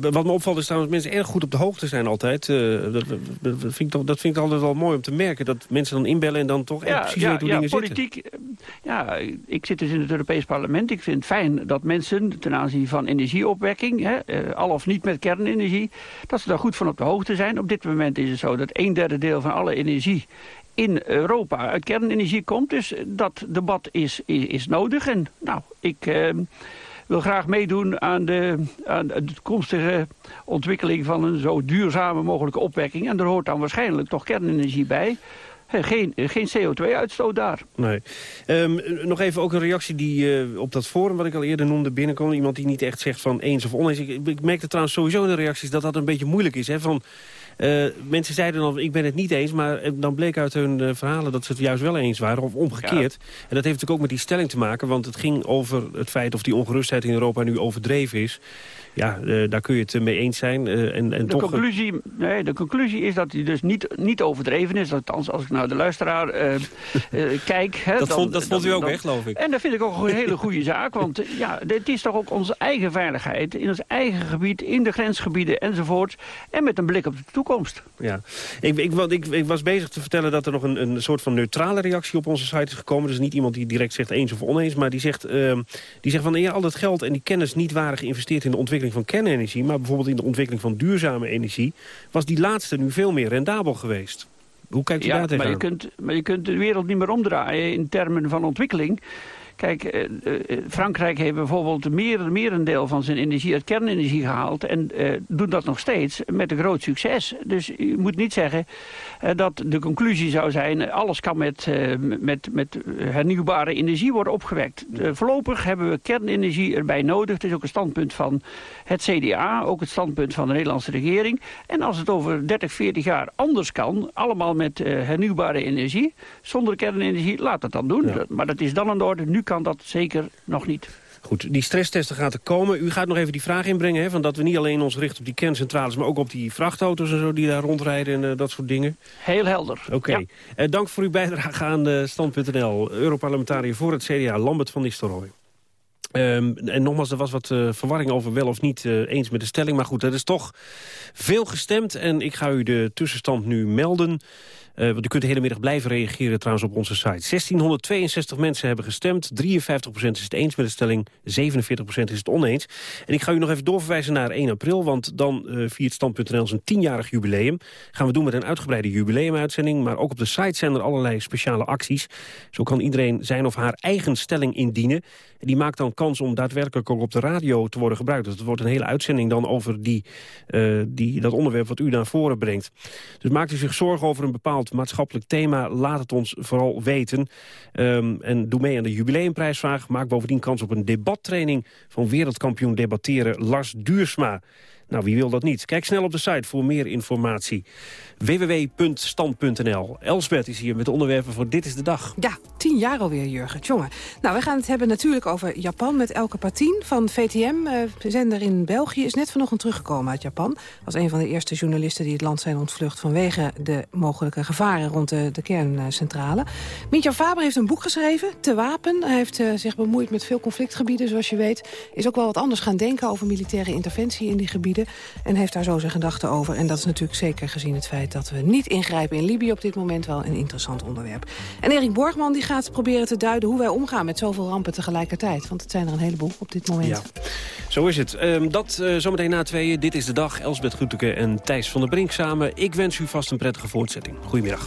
Speaker 12: Wat me opvalt is trouwens dat mensen erg goed op de hoogte zijn altijd. Uh, dat, dat, vind ik toch, dat vind ik altijd wel mooi om te merken. Dat mensen dan inbellen en dan toch echt precies ja, weten hoe
Speaker 21: ja,
Speaker 12: dingen
Speaker 21: politiek,
Speaker 12: zitten.
Speaker 21: Ja, ik zit dus in het Europees Parlement. Ik vind het fijn dat mensen ten aanzien van energieopwekking... Hè, al of niet met kernenergie, dat ze daar goed van op de hoogte zijn. Op dit moment is het zo dat een derde deel van alle energie in Europa uit kernenergie komt. Dus dat debat is, is, is nodig. En nou, ik... Uh, wil graag meedoen aan de, aan de toekomstige ontwikkeling van een zo duurzame mogelijke opwekking. En daar hoort dan waarschijnlijk toch kernenergie bij. Geen, geen CO2-uitstoot daar.
Speaker 12: Nee. Um, nog even ook een reactie die uh, op dat forum wat ik al eerder noemde binnenkwam. Iemand die niet echt zegt van eens of oneens. Ik, ik merkte trouwens sowieso in de reacties dat dat een beetje moeilijk is. Hè? Van, uh, mensen zeiden dan, ik ben het niet eens, maar dan bleek uit hun uh, verhalen dat ze het juist wel eens waren, of omgekeerd. Ja. En dat heeft natuurlijk ook met die stelling te maken, want het ging over het feit of die ongerustheid in Europa nu overdreven is ja, uh, daar kun je het mee eens zijn. Uh, en, en
Speaker 21: de,
Speaker 12: toch...
Speaker 21: conclusie, nee, de conclusie is dat hij dus niet, niet overdreven is. Althans, als ik naar de luisteraar kijk... Hè,
Speaker 12: dat,
Speaker 21: dan,
Speaker 12: vond, dat vond u ook,
Speaker 21: dan,
Speaker 12: hè, geloof ik.
Speaker 21: En dat vind ik ook een hele goede zaak. Want ja, het is toch ook onze eigen veiligheid... in ons eigen gebied, in de grensgebieden enzovoort. En met een blik op de toekomst.
Speaker 12: Ja, ik, ik, ik, ik was bezig te vertellen dat er nog een, een soort van neutrale reactie op onze site is gekomen. Dus niet iemand die direct zegt eens of oneens, maar die zegt, uh, die zegt van... ja, al dat geld en die kennis niet waren geïnvesteerd in de ontwikkeling van kernenergie maar bijvoorbeeld in de ontwikkeling van duurzame energie... was die laatste nu veel meer rendabel geweest. Hoe kijkt u
Speaker 21: ja,
Speaker 12: daar tegenaan?
Speaker 21: Maar je, kunt, maar je kunt de wereld niet meer omdraaien in termen van ontwikkeling. Kijk, uh, uh, Frankrijk heeft bijvoorbeeld meer, merendeel van zijn energie uit kernenergie gehaald... en doet dat nog steeds met een groot succes. Dus je moet niet zeggen dat de conclusie zou zijn... alles kan met, met, met hernieuwbare energie worden opgewekt. voorlopig hebben we kernenergie erbij nodig. Het is ook een standpunt van het CDA, ook het standpunt van de Nederlandse regering. En als het over 30, 40 jaar anders kan, allemaal met hernieuwbare energie... zonder kernenergie, laat het dan doen. Ja. Maar dat is dan aan de orde. Nu kan dat zeker nog niet.
Speaker 12: Goed, die stresstesten gaat er komen. U gaat nog even die vraag inbrengen, hè, van dat we niet alleen ons richten op die kerncentrales... maar ook op die vrachtauto's en zo die daar rondrijden en uh, dat soort dingen.
Speaker 21: Heel helder.
Speaker 12: Oké. Okay. Ja. Uh, dank voor uw bijdrage aan uh, Stand.nl. Europarlementariër voor het CDA, Lambert van Nistelrooy. Um, en nogmaals, er was wat uh, verwarring over wel of niet uh, eens met de stelling. Maar goed, er is toch veel gestemd. En ik ga u de tussenstand nu melden. Uh, want u kunt de hele middag blijven reageren trouwens op onze site. 1662 mensen hebben gestemd. 53% is het eens met de stelling. 47% is het oneens. En ik ga u nog even doorverwijzen naar 1 april. Want dan uh, viert Stand.nl zijn tienjarig jubileum. Gaan we doen met een uitgebreide jubileumuitzending. Maar ook op de site zijn er allerlei speciale acties. Zo kan iedereen zijn of haar eigen stelling indienen. Die maakt dan kans om daadwerkelijk ook op de radio te worden gebruikt. Dus het wordt een hele uitzending dan over die, uh, die, dat onderwerp wat u naar voren brengt. Dus maakt u zich zorgen over een bepaald maatschappelijk thema. Laat het ons vooral weten. Um, en doe mee aan de jubileumprijsvraag. Maak bovendien kans op een debattraining van wereldkampioen debatteren Lars Duursma. Nou, wie wil dat niet? Kijk snel op de site voor meer informatie. www.stand.nl. Elsbeth is hier met de onderwerpen voor Dit is de Dag.
Speaker 28: Ja, tien jaar alweer, Jurgen. Jongen. Nou, we gaan het hebben natuurlijk over Japan met Elke Patien van VTM. Uh, zender in België is net vanochtend teruggekomen uit Japan. Was een van de eerste journalisten die het land zijn ontvlucht... vanwege de mogelijke gevaren rond de, de kerncentrale. Mintja Faber heeft een boek geschreven, Te Wapen. Hij heeft uh, zich bemoeid met veel conflictgebieden, zoals je weet. Is ook wel wat anders gaan denken over militaire interventie in die gebieden En heeft daar zo zijn gedachten over. En dat is natuurlijk zeker gezien het feit dat we niet ingrijpen in Libië op dit moment wel een interessant onderwerp. En Erik Borgman die gaat proberen te duiden hoe wij omgaan met zoveel rampen tegelijkertijd. Want het zijn er een heleboel op dit moment.
Speaker 12: Ja, zo is het. Ehm, dat uh, zometeen na tweeën. Dit is de dag. Elsbeth Groeteke en Thijs van der Brink samen. Ik wens u vast een prettige voortzetting. Goedemiddag.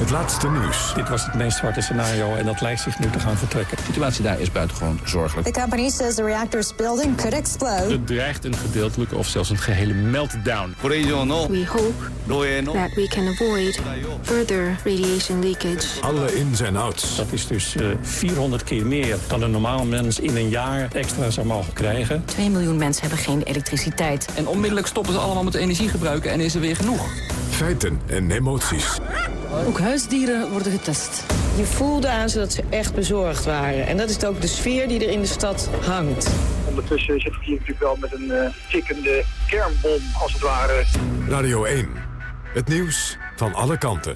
Speaker 1: Het laatste nieuws.
Speaker 29: Dit was het meest zwarte scenario en dat lijkt zich nu te gaan vertrekken.
Speaker 30: De situatie daar is buitengewoon zorgelijk.
Speaker 31: The company says the reactor's building could explode.
Speaker 29: Het dreigt een gedeeltelijke of zelfs een gehele meltdown.
Speaker 32: We hope that we can avoid further radiation leakage.
Speaker 1: Alle ins en outs.
Speaker 29: Dat is dus uh, 400 keer meer dan een normaal mens in een jaar extra zou mogen krijgen.
Speaker 33: 2 miljoen mensen hebben geen elektriciteit.
Speaker 34: En onmiddellijk stoppen ze allemaal met energie gebruiken en is er weer genoeg.
Speaker 1: Feiten en emoties.
Speaker 33: Ook huisdieren worden getest.
Speaker 35: Je voelde aan ze dat ze echt bezorgd waren. En dat is ook de sfeer die er in de stad hangt.
Speaker 36: Ondertussen zit ik hier natuurlijk wel met een uh, tikkende kernbom, als het ware.
Speaker 1: Radio 1. Het nieuws van alle kanten.